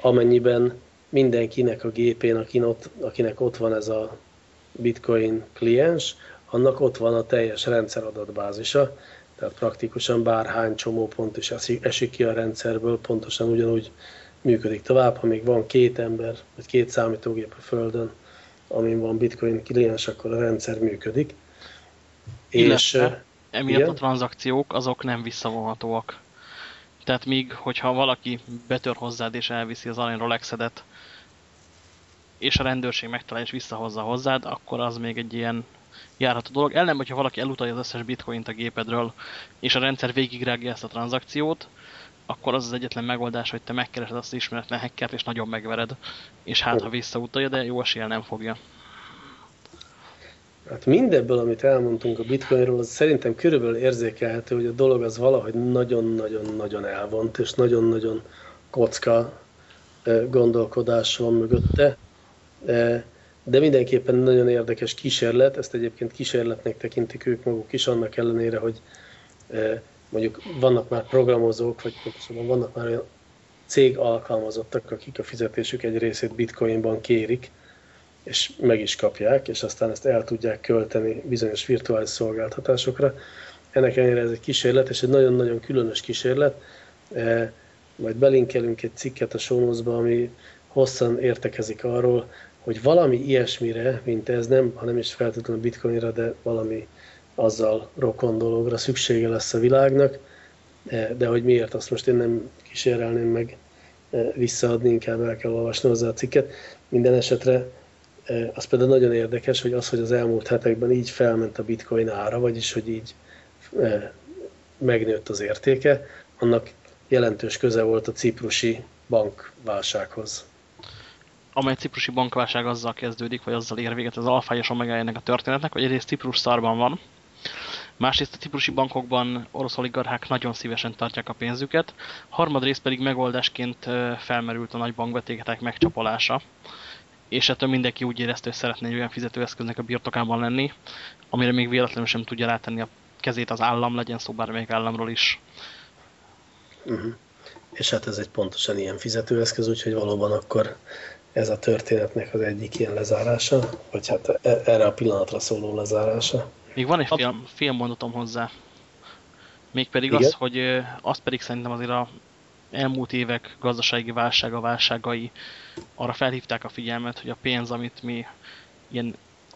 amennyiben mindenkinek a gépén, akinek ott, akinek ott van ez a bitcoin kliens, annak ott van a teljes rendszer adatbázisa, tehát praktikusan bárhány csomópont is esik ki a rendszerből, pontosan ugyanúgy működik tovább, ha még van két ember, vagy két számítógép a Földön, amin van bitcoin kliens, akkor a rendszer működik. Illetve, és emiatt a tranzakciók azok nem visszavonhatóak. Tehát míg, hogyha valaki betör hozzád és elviszi az Alien Rolexedet és a rendőrség megtalálja és visszahozza hozzád, akkor az még egy ilyen járható dolog. Ellen, hogyha valaki elutalja az összes bitcoint a gépedről, és a rendszer végigrágja ezt a tranzakciót, akkor az az egyetlen megoldás, hogy te megkeresed azt az ismeretlen hackert, és nagyon megvered, és hát ha visszautalja, de jó esélye nem fogja. Hát mindebből, amit elmondtunk a bitcoinról, az szerintem körülbelül érzékelhető, hogy a dolog az valahogy nagyon-nagyon-nagyon elvont, és nagyon-nagyon kocka gondolkodás van mögötte. De mindenképpen nagyon érdekes kísérlet, ezt egyébként kísérletnek tekintik ők maguk is, annak ellenére, hogy mondjuk vannak már programozók, vagy pontosabban vannak már olyan cég alkalmazottak, akik a fizetésük egy részét bitcoinban kérik, és meg is kapják, és aztán ezt el tudják költeni bizonyos virtuális szolgáltatásokra. Ennek ellenére ez egy kísérlet, és egy nagyon-nagyon különös kísérlet. E, majd belinkelünk egy cikket a show ami hosszan értekezik arról, hogy valami ilyesmire, mint ez nem, ha nem is feltétlenül bitcoinra, de valami azzal rokon dologra szüksége lesz a világnak, e, de hogy miért, azt most én nem kísérelném meg e, visszaadni, inkább el kell olvasni hozzá a cikket. Minden esetre az például nagyon érdekes, hogy az, hogy az elmúlt hetekben így felment a bitcoin ára, vagyis hogy így megnőtt az értéke, annak jelentős köze volt a ciprusi bankválsághoz. Amely ciprusi bankválság azzal kezdődik, vagy azzal ér véget az alfa és omega ennek a történetnek, hogy egyrészt Ciprus szarban van, másrészt a ciprusi bankokban orosz oligarchák nagyon szívesen tartják a pénzüket, harmadrészt pedig megoldásként felmerült a nagy bankbetégetek megcsapolása, és ettől mindenki úgy érezte, hogy szeretne egy olyan fizetőeszköznek a birtokában lenni, amire még véletlenül sem tudja rátenni a kezét az állam, legyen szó bármelyik államról is. Uh -huh. És hát ez egy pontosan ilyen fizetőeszköz, úgyhogy valóban akkor ez a történetnek az egyik ilyen lezárása, vagy hát e, erre a pillanatra szóló lezárása. Még van egy fél, fél mondatom hozzá. Mégpedig Igen? az, hogy azt pedig szerintem azért a elmúlt évek gazdasági válsága válságai arra felhívták a figyelmet, hogy a pénz, amit mi ilyen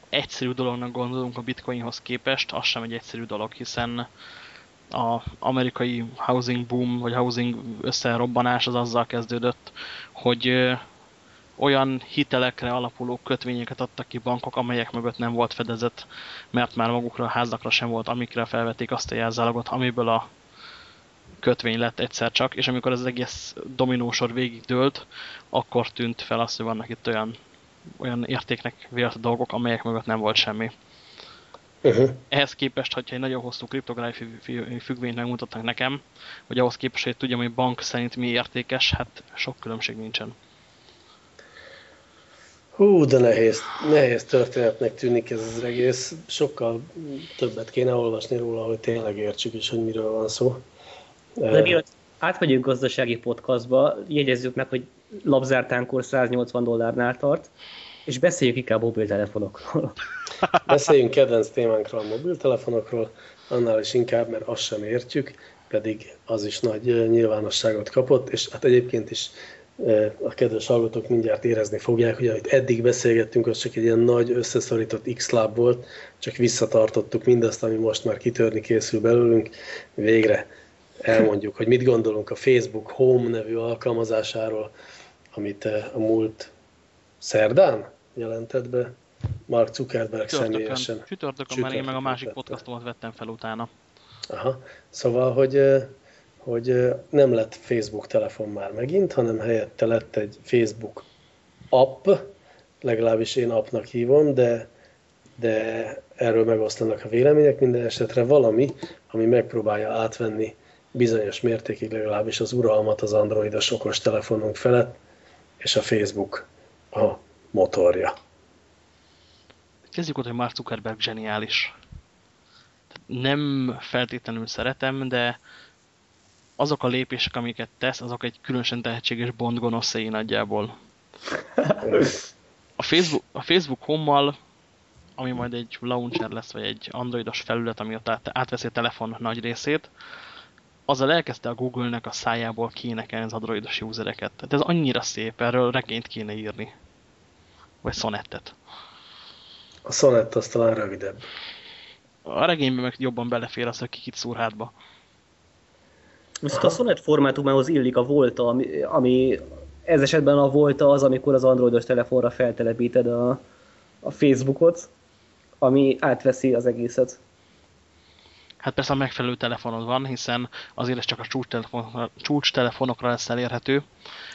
egyszerű dolognak gondolunk a bitcoinhoz képest, az sem egy egyszerű dolog, hiszen az amerikai housing boom, vagy housing összerobbanás az azzal kezdődött, hogy olyan hitelekre alapuló kötvényeket adtak ki bankok, amelyek mögött nem volt fedezet, mert már magukra a házakra sem volt, amikre felvették azt a jelzálogot, amiből a kötvény lett egyszer csak, és amikor az egész dominósor végig dőlt, akkor tűnt fel azt, hogy vannak itt olyan, olyan értéknek vélt dolgok, amelyek mögött nem volt semmi. Uh -huh. Ehhez képest, hogyha egy nagyon hosszú kriptográfiai függvényt megmutatnak nekem, hogy ahhoz képest, hogy tudjam, hogy bank szerint mi értékes, hát sok különbség nincsen. Hú, de nehéz, nehéz történetnek tűnik ez az egész. Sokkal többet kéne olvasni róla, hogy tényleg értsük is, hogy miről van szó. De mielőtt átmegyünk gazdasági podcastba, jegyezzük meg, hogy labzártánkor 180 dollárnál tart, és beszéljük inkább mobiltelefonokról. Beszéljünk kedvenc témánkról, a mobiltelefonokról, annál is inkább, mert azt sem értjük, pedig az is nagy nyilvánosságot kapott, és hát egyébként is a kedves hallgatók mindjárt érezni fogják, hogy amit eddig beszélgettünk, az csak egy ilyen nagy összeszorított X-láb volt, csak visszatartottuk mindazt, ami most már kitörni készül belőlünk. Végre elmondjuk, hogy mit gondolunk a Facebook Home nevű alkalmazásáról, amit eh, a múlt szerdán jelentett be Mark Zuckerberg Csütörtökön, személyesen. Csütörtökön, mert én meg a másik vette. podcastomat vettem fel utána. Aha, szóval, hogy, eh, hogy eh, nem lett Facebook telefon már megint, hanem helyette lett egy Facebook app, legalábbis én appnak hívom, de, de erről megosztanak a vélemények, minden esetre valami, ami megpróbálja átvenni bizonyos mértékig legalábbis az uralmat az androidos okos telefonunk felett, és a Facebook a motorja. Kezdjük ott, hogy Mark Zuckerberg zseniális. Nem feltétlenül szeretem, de azok a lépések, amiket tesz, azok egy különösen tehetséges Bond gonoszai nagyjából. A Facebook, a Facebook Home-mal, ami majd egy launcher lesz, vagy egy androidos felület, ami ott átveszi a telefon nagy részét, azzal elkezdte a Google-nek a szájából kénekelni az androidos usereket. Tehát ez annyira szép, erről regényt kéne írni. Vagy szonettet. A szonett az talán rövidebb. A regényben meg jobban belefér az, hogy kikit szúr hátba. Viszont a szonett formátumához illik a Volta, ami, ami ez esetben a volt az, amikor az androidos telefonra feltelepíted a, a Facebookot, ami átveszi az egészet. Hát persze a megfelelő telefonod van, hiszen azért ez csak a csúcs, telefonokra lesz elérhető.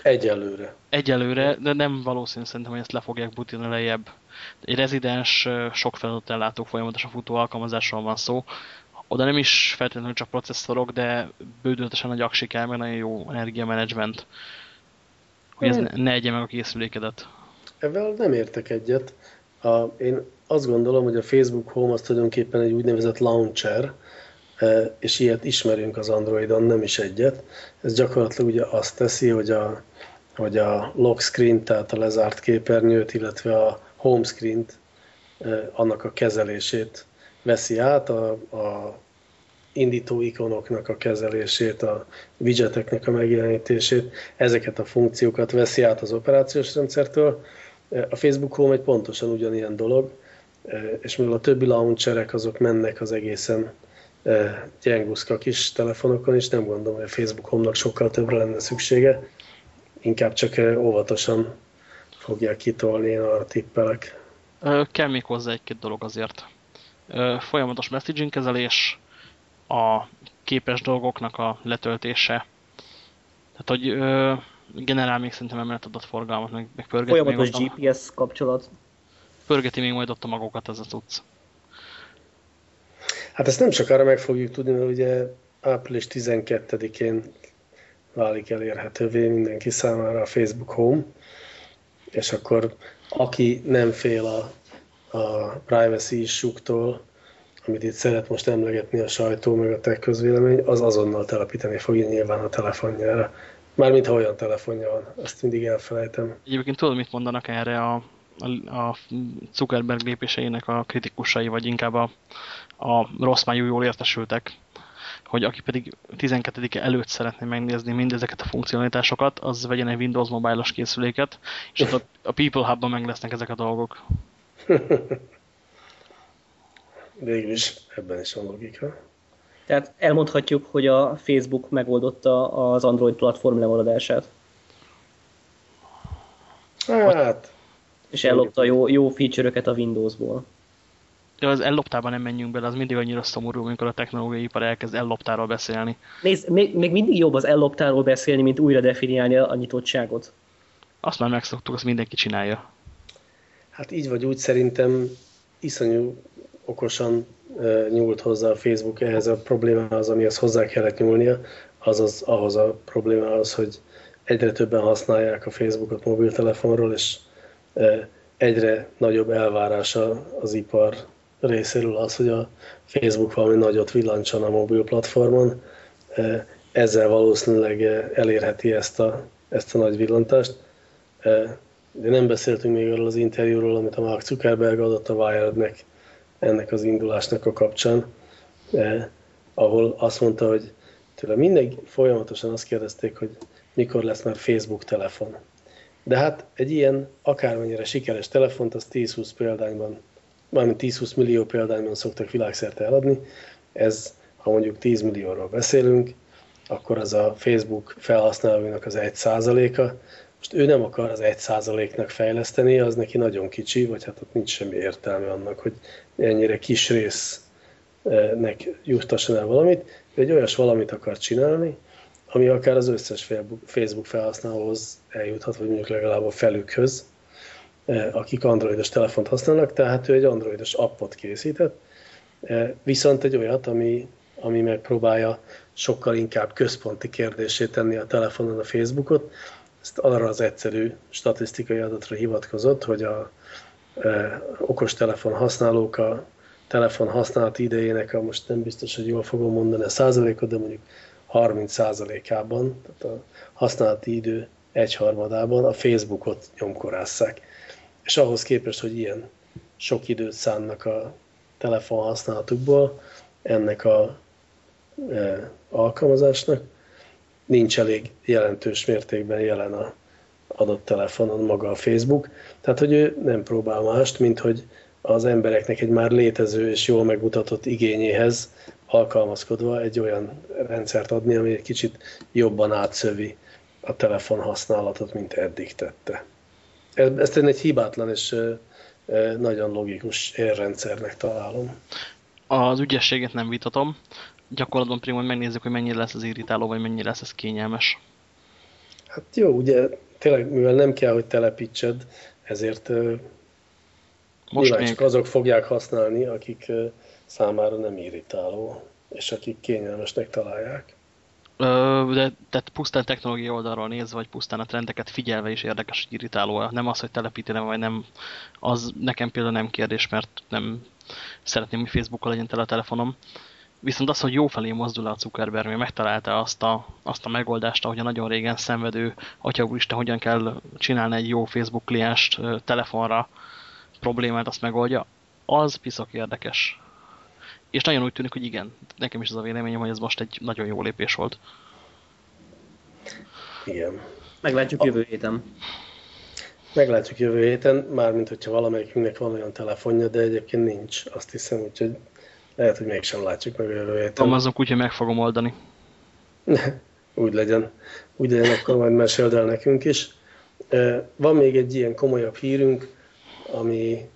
Egyelőre. Egyelőre, de nem valószínű szerintem, hogy ezt le fogják butini lejjebb. Egy rezidens, sok feladat ellátó folyamatosan futó alkalmazásról van szó. Oda nem is feltétlenül csak processzorok, de bődöntesen nagy aksi kell, meg nagyon jó energiamenedzsment, hogy ez ne egye meg a készülékedet. Ezzel nem értek egyet. A, én azt gondolom, hogy a Facebook Home az tulajdonképpen egy úgynevezett launcher, és ilyet ismerünk az Androidon, nem is egyet. Ez gyakorlatilag ugye azt teszi, hogy a, hogy a lock screen, tehát a lezárt képernyőt, illetve a home screen-t, e, annak a kezelését veszi át, a, a indító ikonoknak a kezelését, a widgeteknek a megjelenítését, ezeket a funkciókat veszi át az operációs rendszertől. A Facebook Home egy pontosan ugyanilyen dolog, és mivel a többi launcherek azok mennek az egészen gyenguszka kis telefonokon, és nem gondolom, hogy a Facebook Home-nak sokkal többre lenne szüksége, inkább csak óvatosan fogják kitolni, én arra tippelek. Kell még hozzá egy-két dolog azért. Folyamatos messaging kezelés, a képes dolgoknak a letöltése. Tehát, hogy generál még szerintem emelet adatforgalmat, meg, meg pörgeti Folyamatos még GPS a, kapcsolat. Pörgeti még majd ott a magokat ez a cucc. Hát ezt nem sokára meg fogjuk tudni, mert ugye április 12-én válik elérhetővé mindenki számára a Facebook Home, és akkor aki nem fél a, a privacy issue amit itt szeret most emlegetni a sajtó, meg a tech közvélemény, az azonnal telepíteni fogja nyilván a telefonjára. Mármint ha olyan telefonja van, azt mindig elfelejtem. Egyébként tudod, mit mondanak erre a, a Zuckerberg lépéseinek a kritikusai, vagy inkább a, a rossz májú jól értesültek, hogy aki pedig 12 -e előtt szeretné megnézni mindezeket a funkcionalitásokat, az vegyen egy Windows mobile-os készüléket, és ott a, a People Hub-ban meg lesznek ezek a dolgok. Végül is ebben is van logika. Tehát elmondhatjuk, hogy a Facebook megoldotta az Android platform lemaradását. Hát... És ellopta jó, jó feature-öket a Windowsból. De az elloptában nem menjünk bele, az mindig annyira szomorú, amikor a technológiai ipar elkezd elloptáról beszélni. Nézd, még, még mindig jobb az elloptáról beszélni, mint újra definiálni a nyitottságot. Azt már megszoktuk, azt mindenki csinálja. Hát így vagy úgy szerintem iszonyú okosan nyúlt hozzá a Facebook ehhez a problémához, amihez hozzá kellett nyúlnia, azaz ahhoz a problémához, hogy egyre többen használják a Facebookot mobiltelefonról, és egyre nagyobb elvárása az ipar részéről az, hogy a Facebook valami nagyot villancsan a mobil platformon, ezzel valószínűleg elérheti ezt a, ezt a nagy villantást. De nem beszéltünk még arról az interjúról, amit a Mark Zuckerberg adott a Wirednek ennek az indulásnak a kapcsán, ahol azt mondta, hogy tőle mindig folyamatosan azt kérdezték, hogy mikor lesz már Facebook telefon. De hát egy ilyen akármennyire sikeres telefont, az 10-20 példányban, mármint 10-20 millió példányban szoktak világszerte eladni. Ez, ha mondjuk 10 millióról beszélünk, akkor az a Facebook felhasználóinak az 1 százaléka, most ő nem akar az 1%-nak fejleszteni, az neki nagyon kicsi, vagy hát ott nincs semmi értelme annak, hogy ennyire kis résznek juttasson el valamit. Ő egy olyas valamit akar csinálni, ami akár az összes Facebook felhasználóhoz eljuthat, vagy mondjuk legalább a felükhöz, akik androidos telefont használnak, tehát ő egy androidos appot készített, viszont egy olyat, ami, ami megpróbálja sokkal inkább központi kérdését tenni a telefonon a Facebookot, ezt arra az egyszerű statisztikai adatra hivatkozott, hogy a e, okostelefon használók a telefon használati idejének, a most nem biztos, hogy jól fogom mondani a százalékot, de mondjuk 30 százalékában, tehát a használati idő egyharmadában a Facebookot nyomkorásszák. És ahhoz képest, hogy ilyen sok időt szánnak a telefon használatukból ennek a e, alkalmazásnak, nincs elég jelentős mértékben jelen a adott telefonon maga a Facebook. Tehát, hogy ő nem próbál mást, mint hogy az embereknek egy már létező és jól megmutatott igényéhez alkalmazkodva egy olyan rendszert adni, ami egy kicsit jobban átszövi a telefon használatot, mint eddig tette. Ezt én egy hibátlan és nagyon logikus érrendszernek találom. Az ügyességet nem vitatom. Gyakorlatban pedig majd megnézzük, hogy mennyire lesz az irritáló, vagy mennyire lesz ez kényelmes. Hát jó, ugye tényleg, mivel nem kell, hogy telepítsed, ezért most még... csak azok fogják használni, akik számára nem irritáló, és akik kényelmesnek találják. De tehát pusztán technológiai oldalról nézve, vagy pusztán a trendeket figyelve is érdekes, hogy irritáló. Nem az, hogy telepítenem, vagy nem, az nekem például nem kérdés, mert nem szeretném, hogy Facebookkal legyen tele a telefonom. Viszont az, hogy jó felé mozdul a Zuckerberg, mert megtalálta azt a, azt a megoldást, ahogy a nagyon régen szenvedő, atya úristen, hogyan kell csinálni egy jó Facebook klienst telefonra problémát, azt megoldja, az piszok érdekes. És nagyon úgy tűnik, hogy igen, nekem is az a véleményem, hogy ez most egy nagyon jó lépés volt. Igen. Meglátjuk a... jövő héten. Meglátjuk jövő héten, mármint hogyha valamelyikünknek van olyan telefonja, de egyébként nincs, azt hiszem, úgyhogy lehet, hogy mégsem látjuk meg a jövő héten. Amazon úgy, hogy meg fogom oldani. úgy legyen. Úgy legyen, akkor majd meséld el nekünk is. Van még egy ilyen komolyabb hírünk, ami,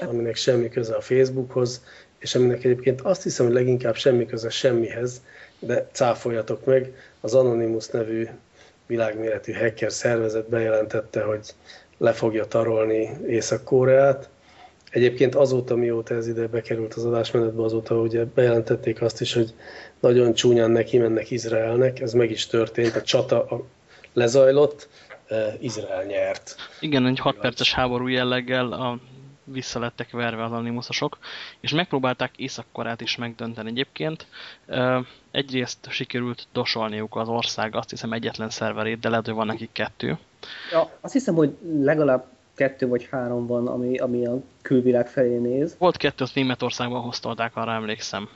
aminek semmi köze a Facebookhoz, és aminek egyébként azt hiszem, hogy leginkább semmi köze semmihez, de cáfoljatok meg, az Anonymous nevű világméretű hacker szervezet bejelentette, hogy le fogja tarolni Észak-Koreát. Egyébként azóta, mióta ez ide bekerült az adásmenetbe, azóta ugye bejelentették azt is, hogy nagyon csúnyán neki mennek Izraelnek, ez meg is történt, a csata lezajlott, eh, Izrael nyert. Igen, egy 6 perces háború jelleggel a visszalettek verve az animuszosok, és megpróbálták Észak-Korát is megdönteni egyébként. Egyrészt sikerült dosolniuk az ország, azt hiszem egyetlen szerverét, de lehet, hogy van nekik kettő. Ja, azt hiszem, hogy legalább kettő vagy három van, ami, ami a külvilág felé néz. Volt kettő, azt Németországban hoztolták, arra emlékszem.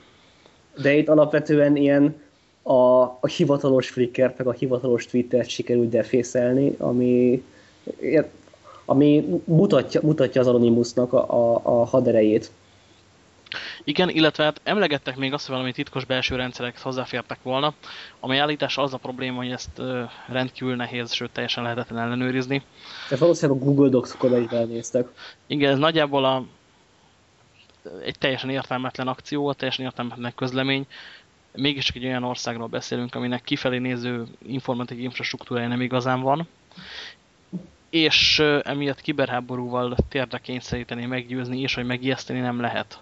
De itt alapvetően ilyen a, a hivatalos Flickr, meg a hivatalos Twittert sikerült defészelni, ami ami mutatja, mutatja az Anonymousnak a, a, a haderejét. Igen, illetve hát emlegettek még azt, hogy valami titkos belső rendszerek hozzáfértek volna, ami állítása az a probléma, hogy ezt ö, rendkívül nehéz, sőt teljesen lehetetlen ellenőrizni. De valószínűleg a Google Docs-okon is elnéztek. Igen, ez nagyjából a, egy teljesen értelmetlen akció, teljesen értelmetlen közlemény. Mégis egy olyan országról beszélünk, aminek kifelé néző informatikai infrastruktúrája nem igazán van, és emiatt kiberháborúval térdre kényszeríteni, meggyőzni, és hogy megijeszteni nem lehet.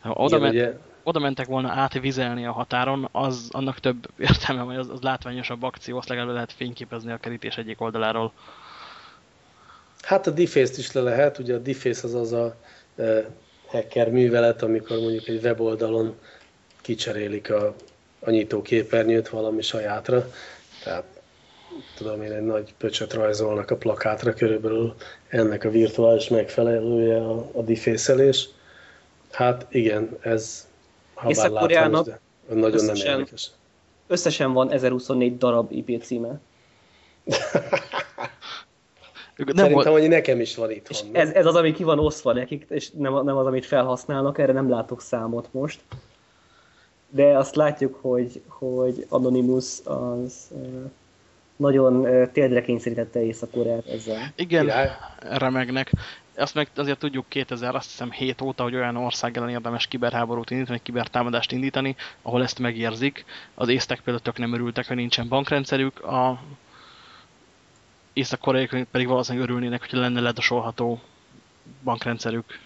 Ha oda, Igen, oda mentek volna átvizelni a határon, az annak több értelme, hogy az, az látványosabb akció, azt legalább lehet fényképezni a kerítés egyik oldaláról. Hát a deface is le lehet, ugye a deface az az a e, hacker művelet, amikor mondjuk egy weboldalon kicserélik a, a nyitóképernyőt valami sajátra, tehát tudom én, egy nagy pöcsöt rajzolnak a plakátra, körülbelül ennek a virtuális megfelelője a, a defészelés. Hát igen, ez ha bár látványos, de nagyon összesen, nem érdekes. Összesen van 1024 darab IP címe. nem Szerintem, hogy nekem is van itt. ez, ez az, ami ki van osztva nekik, és nem, nem az, amit felhasználnak, erre nem látok számot most. De azt látjuk, hogy, hogy Anonymous az nagyon térdre kényszerítette Észak-Koreát ezzel. Igen, Király. remegnek. Azt meg azért tudjuk 2000, azt hiszem 7 óta, hogy olyan ország ellen érdemes kiberháborút indítani, kibertámadást indítani, ahol ezt megérzik. Az észtek például tök nem örültek, hogy nincsen bankrendszerük, a észak-koreaiak pedig valószínűleg örülnének, hogy lenne ledosolható bankrendszerük.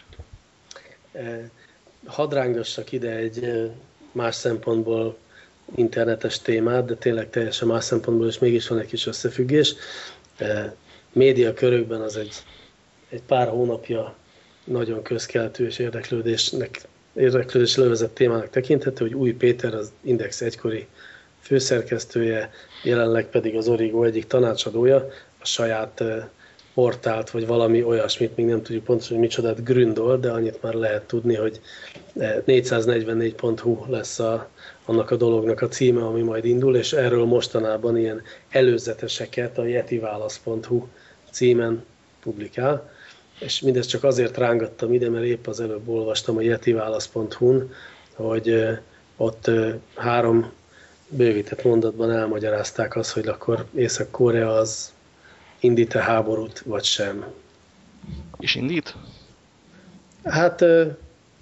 Hadd rángassak ide egy más szempontból internetes témát, de tényleg teljesen más szempontból is mégis van egy kis összefüggés. Média körökben az egy, egy pár hónapja nagyon közkeletű és érdeklődésnek, érdeklődés levezett témának tekinthető, hogy Új Péter az Index egykori főszerkesztője, jelenleg pedig az Origo egyik tanácsadója, a saját portált, vagy valami olyasmit, még nem tudjuk pontosan, hogy micsodát gründol, de annyit már lehet tudni, hogy 444.hu e, lesz a, annak a dolognak a címe, ami majd indul, és erről mostanában ilyen előzeteseket a yetiválasz.hu címen publikál, és mindezt csak azért rángattam ide, mert épp az előbb olvastam a yetiválasz.hu-n, hogy ott három bővített mondatban elmagyarázták azt, hogy akkor Észak-Korea az indít-e háborút, vagy sem. És indít? Hát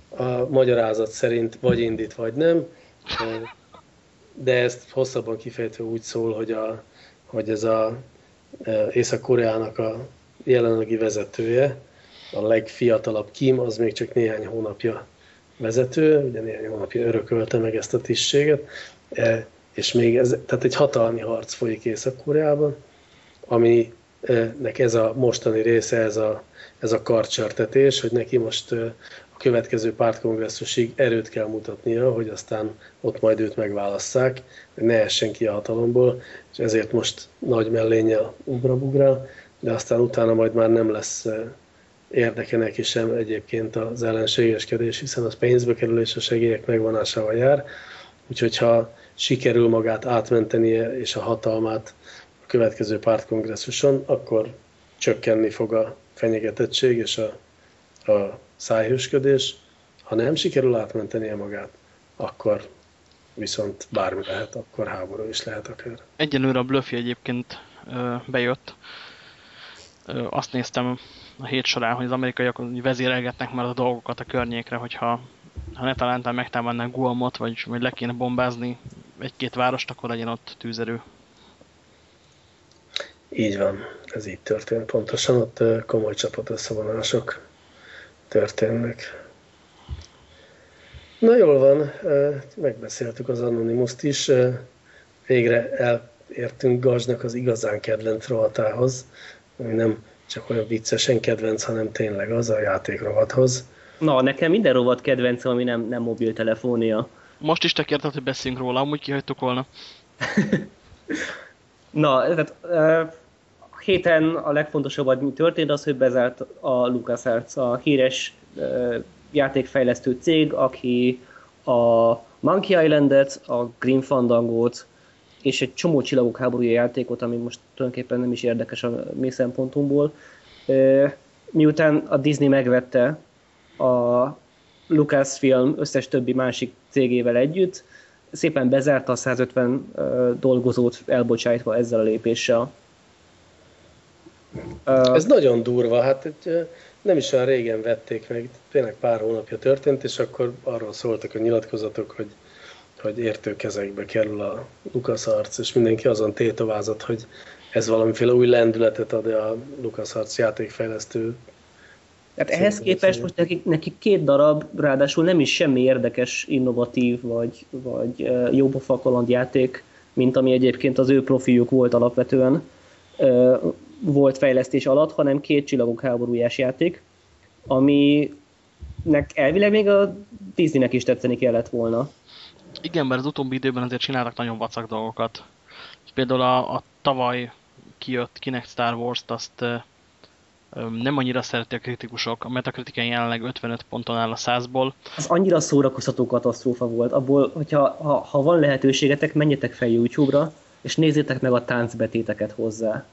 a magyarázat szerint vagy indít, vagy nem, de ezt hosszabban kifejtve úgy szól, hogy, a, hogy ez a Észak-Koreának a jelenlegi vezetője, a legfiatalabb Kim, az még csak néhány hónapja vezető, ugye néhány hónapja örökölte meg ezt a tisztséget, és még ez, tehát egy hatalmi harc folyik Észak-Koreában, aminek ez a mostani része, ez a, ez a karcsörtetés, hogy neki most a következő pártkongresszusig erőt kell mutatnia, hogy aztán ott majd őt megválasszák, hogy ne essen ki a hatalomból, és ezért most nagy mellénnyel ugrabugrál, de aztán utána majd már nem lesz érdeke neki sem egyébként az ellenségeskedés, hiszen az pénzbe kerül és a segélyek megvonásával jár. Úgyhogy ha sikerül magát átmentenie és a hatalmát következő pártkongresszuson, akkor csökkenni fog a fenyegetettség és a, a szájhősködés. Ha nem sikerül átmentenie magát, akkor viszont bármi lehet, akkor háború is lehet akár. Egyenlőre a blöfi egyébként bejött. Azt néztem a hét során, hogy az amerikaiak vezérelgetnek már a dolgokat a környékre, hogyha ha ne talán megtámadnák Guamot, vagy, vagy le kéne bombázni egy-két várost, akkor legyen ott tűzerő. Így van, ez így történt pontosan, ott komoly csapat összevonások történnek. Na jól van, megbeszéltük az Anonymous-t is, végre elértünk Gazsnak az igazán kedvenc rovatához, ami nem csak olyan viccesen kedvenc, hanem tényleg az a játék rovathoz. Na, nekem minden rovat kedvenc, ami nem, nem mobiltelefónia. Most is te kérted, hogy beszéljünk róla, amúgy kihagytuk volna. Na, tehát uh, héten a legfontosabb, ami történt, az, hogy bezárt a LucasArts, a híres uh, játékfejlesztő cég, aki a Monkey Island-et, a Green Fandango-t, és egy csomó csillagok háborúja játékot, ami most tulajdonképpen nem is érdekes a mi szempontunkból. Miután a Disney megvette a Lucasfilm összes többi másik cégével együtt, szépen bezárta a 150 dolgozót elbocsájtva ezzel a lépéssel. Ez nagyon durva, hát egy, nem is olyan régen vették meg, tényleg pár hónapja történt, és akkor arról szóltak a nyilatkozatok, hogy hogy értő kezekbe kerül a LucasArts, és mindenki azon tétovázott, hogy ez valamiféle új lendületet ad a LucasArts játékfejlesztő. Hát ehhez képest most nekik, nekik két darab, ráadásul nem is semmi érdekes, innovatív, vagy, vagy jópofa játék, mint ami egyébként az ő profiljuk volt alapvetően, volt fejlesztés alatt, hanem két csillagok háborújás játék, aminek elvileg még a Disneynek is tetszeni kellett volna. Igen, mert az utóbbi időben azért csináltak nagyon vacak dolgokat. Például a, a tavaly kijött Kinect Star Wars-t, azt nem annyira szereti a kritikusok. A Metacritiken jelenleg 55 ponton áll a 100-ból. Az annyira szórakoztató katasztrófa volt. Abból, hogyha ha, ha van lehetőségetek, menjetek fel YouTube-ra, és nézzétek meg a táncbetéteket hozzá.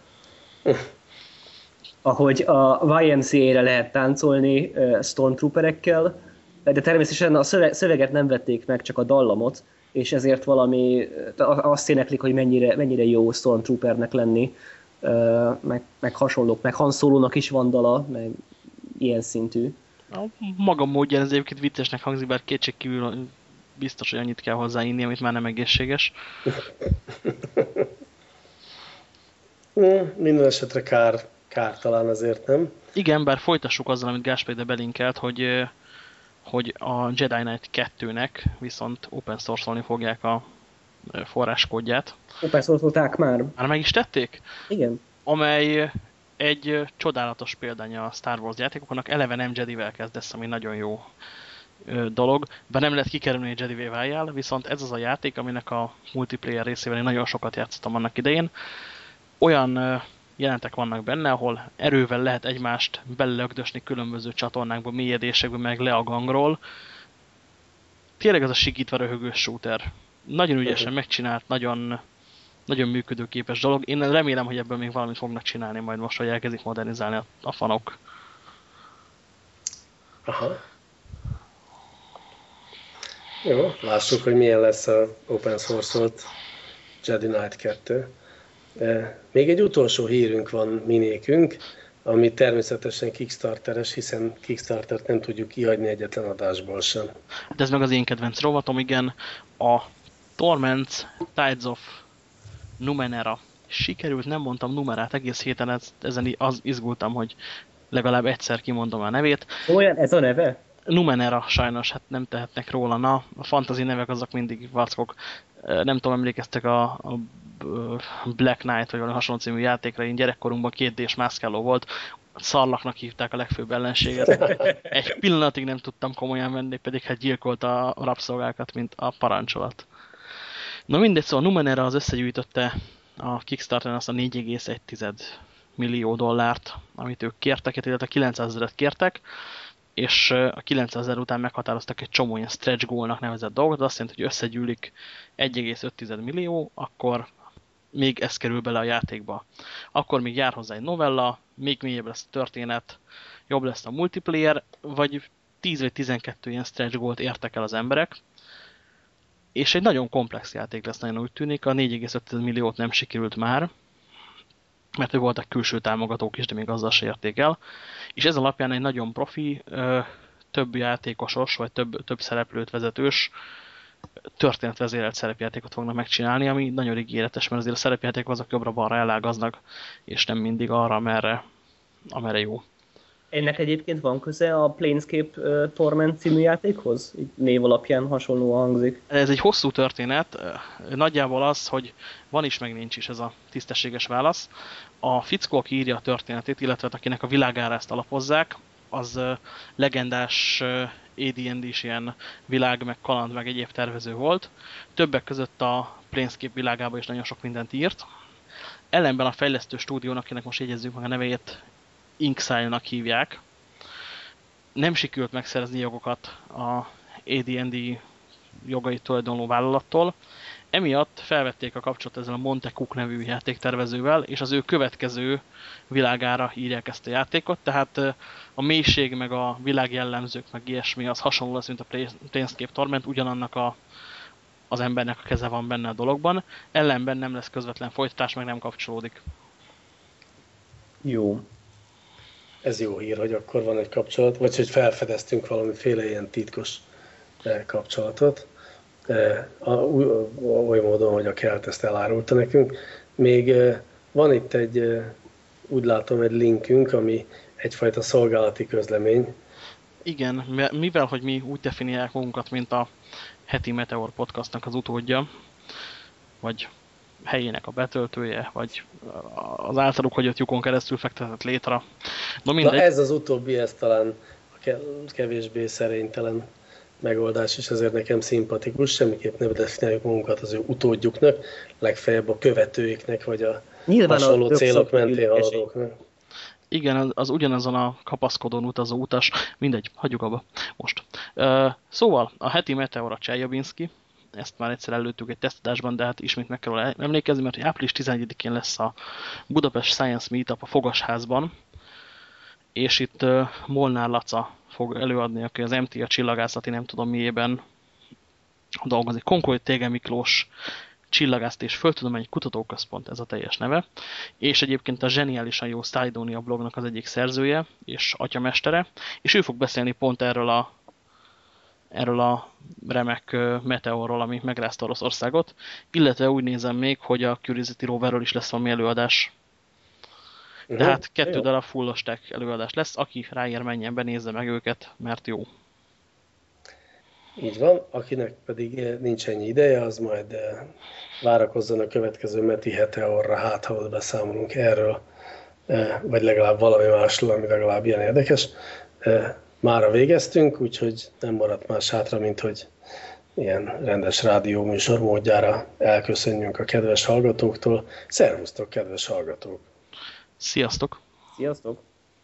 Ahogy a YMCA-re lehet táncolni Stormtrooperekkel, de természetesen a szöveget nem vették meg, csak a dallamot, és ezért valami, azt éneklik, hogy mennyire, mennyire jó Stormtroopernek lenni, meg, meg hasonlók, meg Han Solo-nak is van dala, meg ilyen szintű. A maga módján ez egyébként viccesnek hangzik, bár kétségkívül biztos, hogy annyit kell hozzáinni, amit már nem egészséges. Minden esetre kár, kár talán azért, nem? Igen, bár folytassuk azzal, amit Gáspér de belinkelt, hogy hogy a Jedi Knight 2-nek viszont open source-olni fogják a forráskódját. Open source már. Már meg is tették? Igen. Amely egy csodálatos példánya a Star Wars játékoknak, eleve nem Jedi-vel kezdesz, ami nagyon jó dolog, de nem lehet kikerülni egy Jedi-vé váljál, viszont ez az a játék, aminek a multiplayer részével én nagyon sokat játszottam annak idején. Olyan jelentek vannak benne, ahol erővel lehet egymást belelögdösni különböző csatornákba, mélyedésekbe, meg le a gangról. Tényleg ez a sikítva röhögős shooter. Nagyon ügyesen megcsinált, nagyon, nagyon működőképes dolog. Én remélem, hogy ebből még valamit fognak csinálni majd most, hogy elkezdik modernizálni a, a fanok. Aha. Jó, lássuk, hogy milyen lesz a open source-olt Jedi Knight 2. Még egy utolsó hírünk van minékünk, ami természetesen Kickstarteres, hiszen Kickstartert nem tudjuk kihagyni egyetlen adásból sem. De ez meg az én kedvenc rovatom, igen. A Torments Tides of Numenera. Sikerült, nem mondtam numerát, egész héten ezen az izgultam, hogy legalább egyszer kimondom a nevét. Olyan, ez a neve? Numenera sajnos, hát nem tehetnek róla. Na, a fantasy nevek azok mindig vackok. Nem tudom, emlékeztek a, a Black Knight, vagy valami hasonló című játékra, én gyerekkorunkban két d mászkáló volt, szarlaknak hívták a legfőbb ellenséget. Egy pillanatig nem tudtam komolyan venni, pedig hát gyilkolta a rabszolgákat, mint a parancsolat. Na mindegy, szóval Numenera az összegyűjtötte a Kickstarter-en azt a 4,1 millió dollárt, amit ők kértek, illetve 900 ezeret kértek, és a 900 ezer után meghatároztak egy csomó ilyen stretch goalnak nevezett dolgot, azt jelenti, hogy összegyűlik 1,5 millió, akkor még ez kerül bele a játékba. Akkor még jár hozzá egy novella, még mélyebb lesz a történet, jobb lesz a multiplayer, vagy 10 vagy 12 ilyen stretch goalt értek el az emberek, és egy nagyon komplex játék lesz, nagyon úgy tűnik, a 4,5 milliót nem sikerült már, mert voltak külső támogatók is, de még azzal se érték el, és ez alapján egy nagyon profi, több játékosos, vagy több, több szereplőt vezetős történetvezérelt szerepjátékot fognak megcsinálni, ami nagyon ígéretes, mert azért a szerepjátékok azok jobbra-balra elágaznak, és nem mindig arra, amerre, amerre jó. Ennek egyébként van köze a Planescape uh, Torment című játékhoz? Így név alapján hasonló hangzik. Ez egy hosszú történet. Nagyjából az, hogy van is, meg nincs is ez a tisztességes válasz. A fickó, aki írja a történetét, illetve akinek a világára ezt alapozzák, az legendás AD&D-s ilyen világ, meg kaland, meg egyéb tervező volt. Többek között a Planescape világában is nagyon sok mindent írt. Ellenben a fejlesztő stúdiónak, akinek most jegyezzük meg a nevét, Inksile-nak hívják. Nem sikerült megszerezni jogokat a AD&D jogait tulajdonló vállalattól, emiatt felvették a kapcsolatot ezzel a Monte Cook nevű játéktervezővel, és az ő következő világára írják ezt a játékot, tehát a mélység, meg a világjellemzők, meg ilyesmi, az hasonló lesz, mint a Planescape Torment, ugyanannak a, az embernek a keze van benne a dologban, ellenben nem lesz közvetlen folytatás, meg nem kapcsolódik. Jó. Ez jó hír, hogy akkor van egy kapcsolat, vagy hogy felfedeztünk valamiféle ilyen titkos kapcsolatot oly módon, hogy a kelt ezt elárulta nekünk. Még van itt egy, úgy látom, egy linkünk, ami egyfajta szolgálati közlemény. Igen, mivel, hogy mi úgy definiálják magunkat, mint a heti Meteor podcastnak az utódja, vagy helyének a betöltője, vagy az általuk hagyott lyukon keresztül fektetett létre. Na, Na ez az utóbbi, ez talán kevésbé szerénytelen megoldás, és ezért nekem szimpatikus, semmiképp nem definiáljuk magunkat az ő utódjuknak, legfeljebb a követőiknek, vagy a Nyilván hasonló a célok mentén haladóknak. Igen, az, az ugyanazon a kapaszkodón utazó utas, mindegy, hagyjuk abba. Most. Uh, szóval, a heti Meteora Cseljabinski, ezt már egyszer előttük egy tesztadásban, de hát ismét meg kell emlékezni, mert április 11-én lesz a Budapest Science Meetup a Fogasházban, és itt Molnár Laca fog előadni, aki az MT a csillagászati nem tudom miében dolgozik. Konkoly Tége Miklós Csillagászt és Földtudományi Kutatóközpont, ez a teljes neve, és egyébként a zseniálisan jó Sidonia blognak az egyik szerzője és atyamestere, és ő fog beszélni pont erről a erről a remek meteorról, ami megrázta Oroszországot, illetve úgy nézem még, hogy a Curiosity roverről is lesz valami előadás. Uh -huh. Tehát kettő jó. darab full stack előadás lesz, aki ráér menjen, benézze meg őket, mert jó. Így van, akinek pedig eh, nincs ennyi ideje, az majd eh, várakozzon a következő Meti Heteorra, hát ha beszámolunk erről, eh, vagy legalább valami másról, ami legalább ilyen érdekes. Mára végeztünk, úgyhogy nem maradt más hátra, mint hogy ilyen rendes rádió műsor módjára elköszönjünk a kedves hallgatóktól. Szervusztok, kedves hallgatók! Sziasztok! Sziasztok!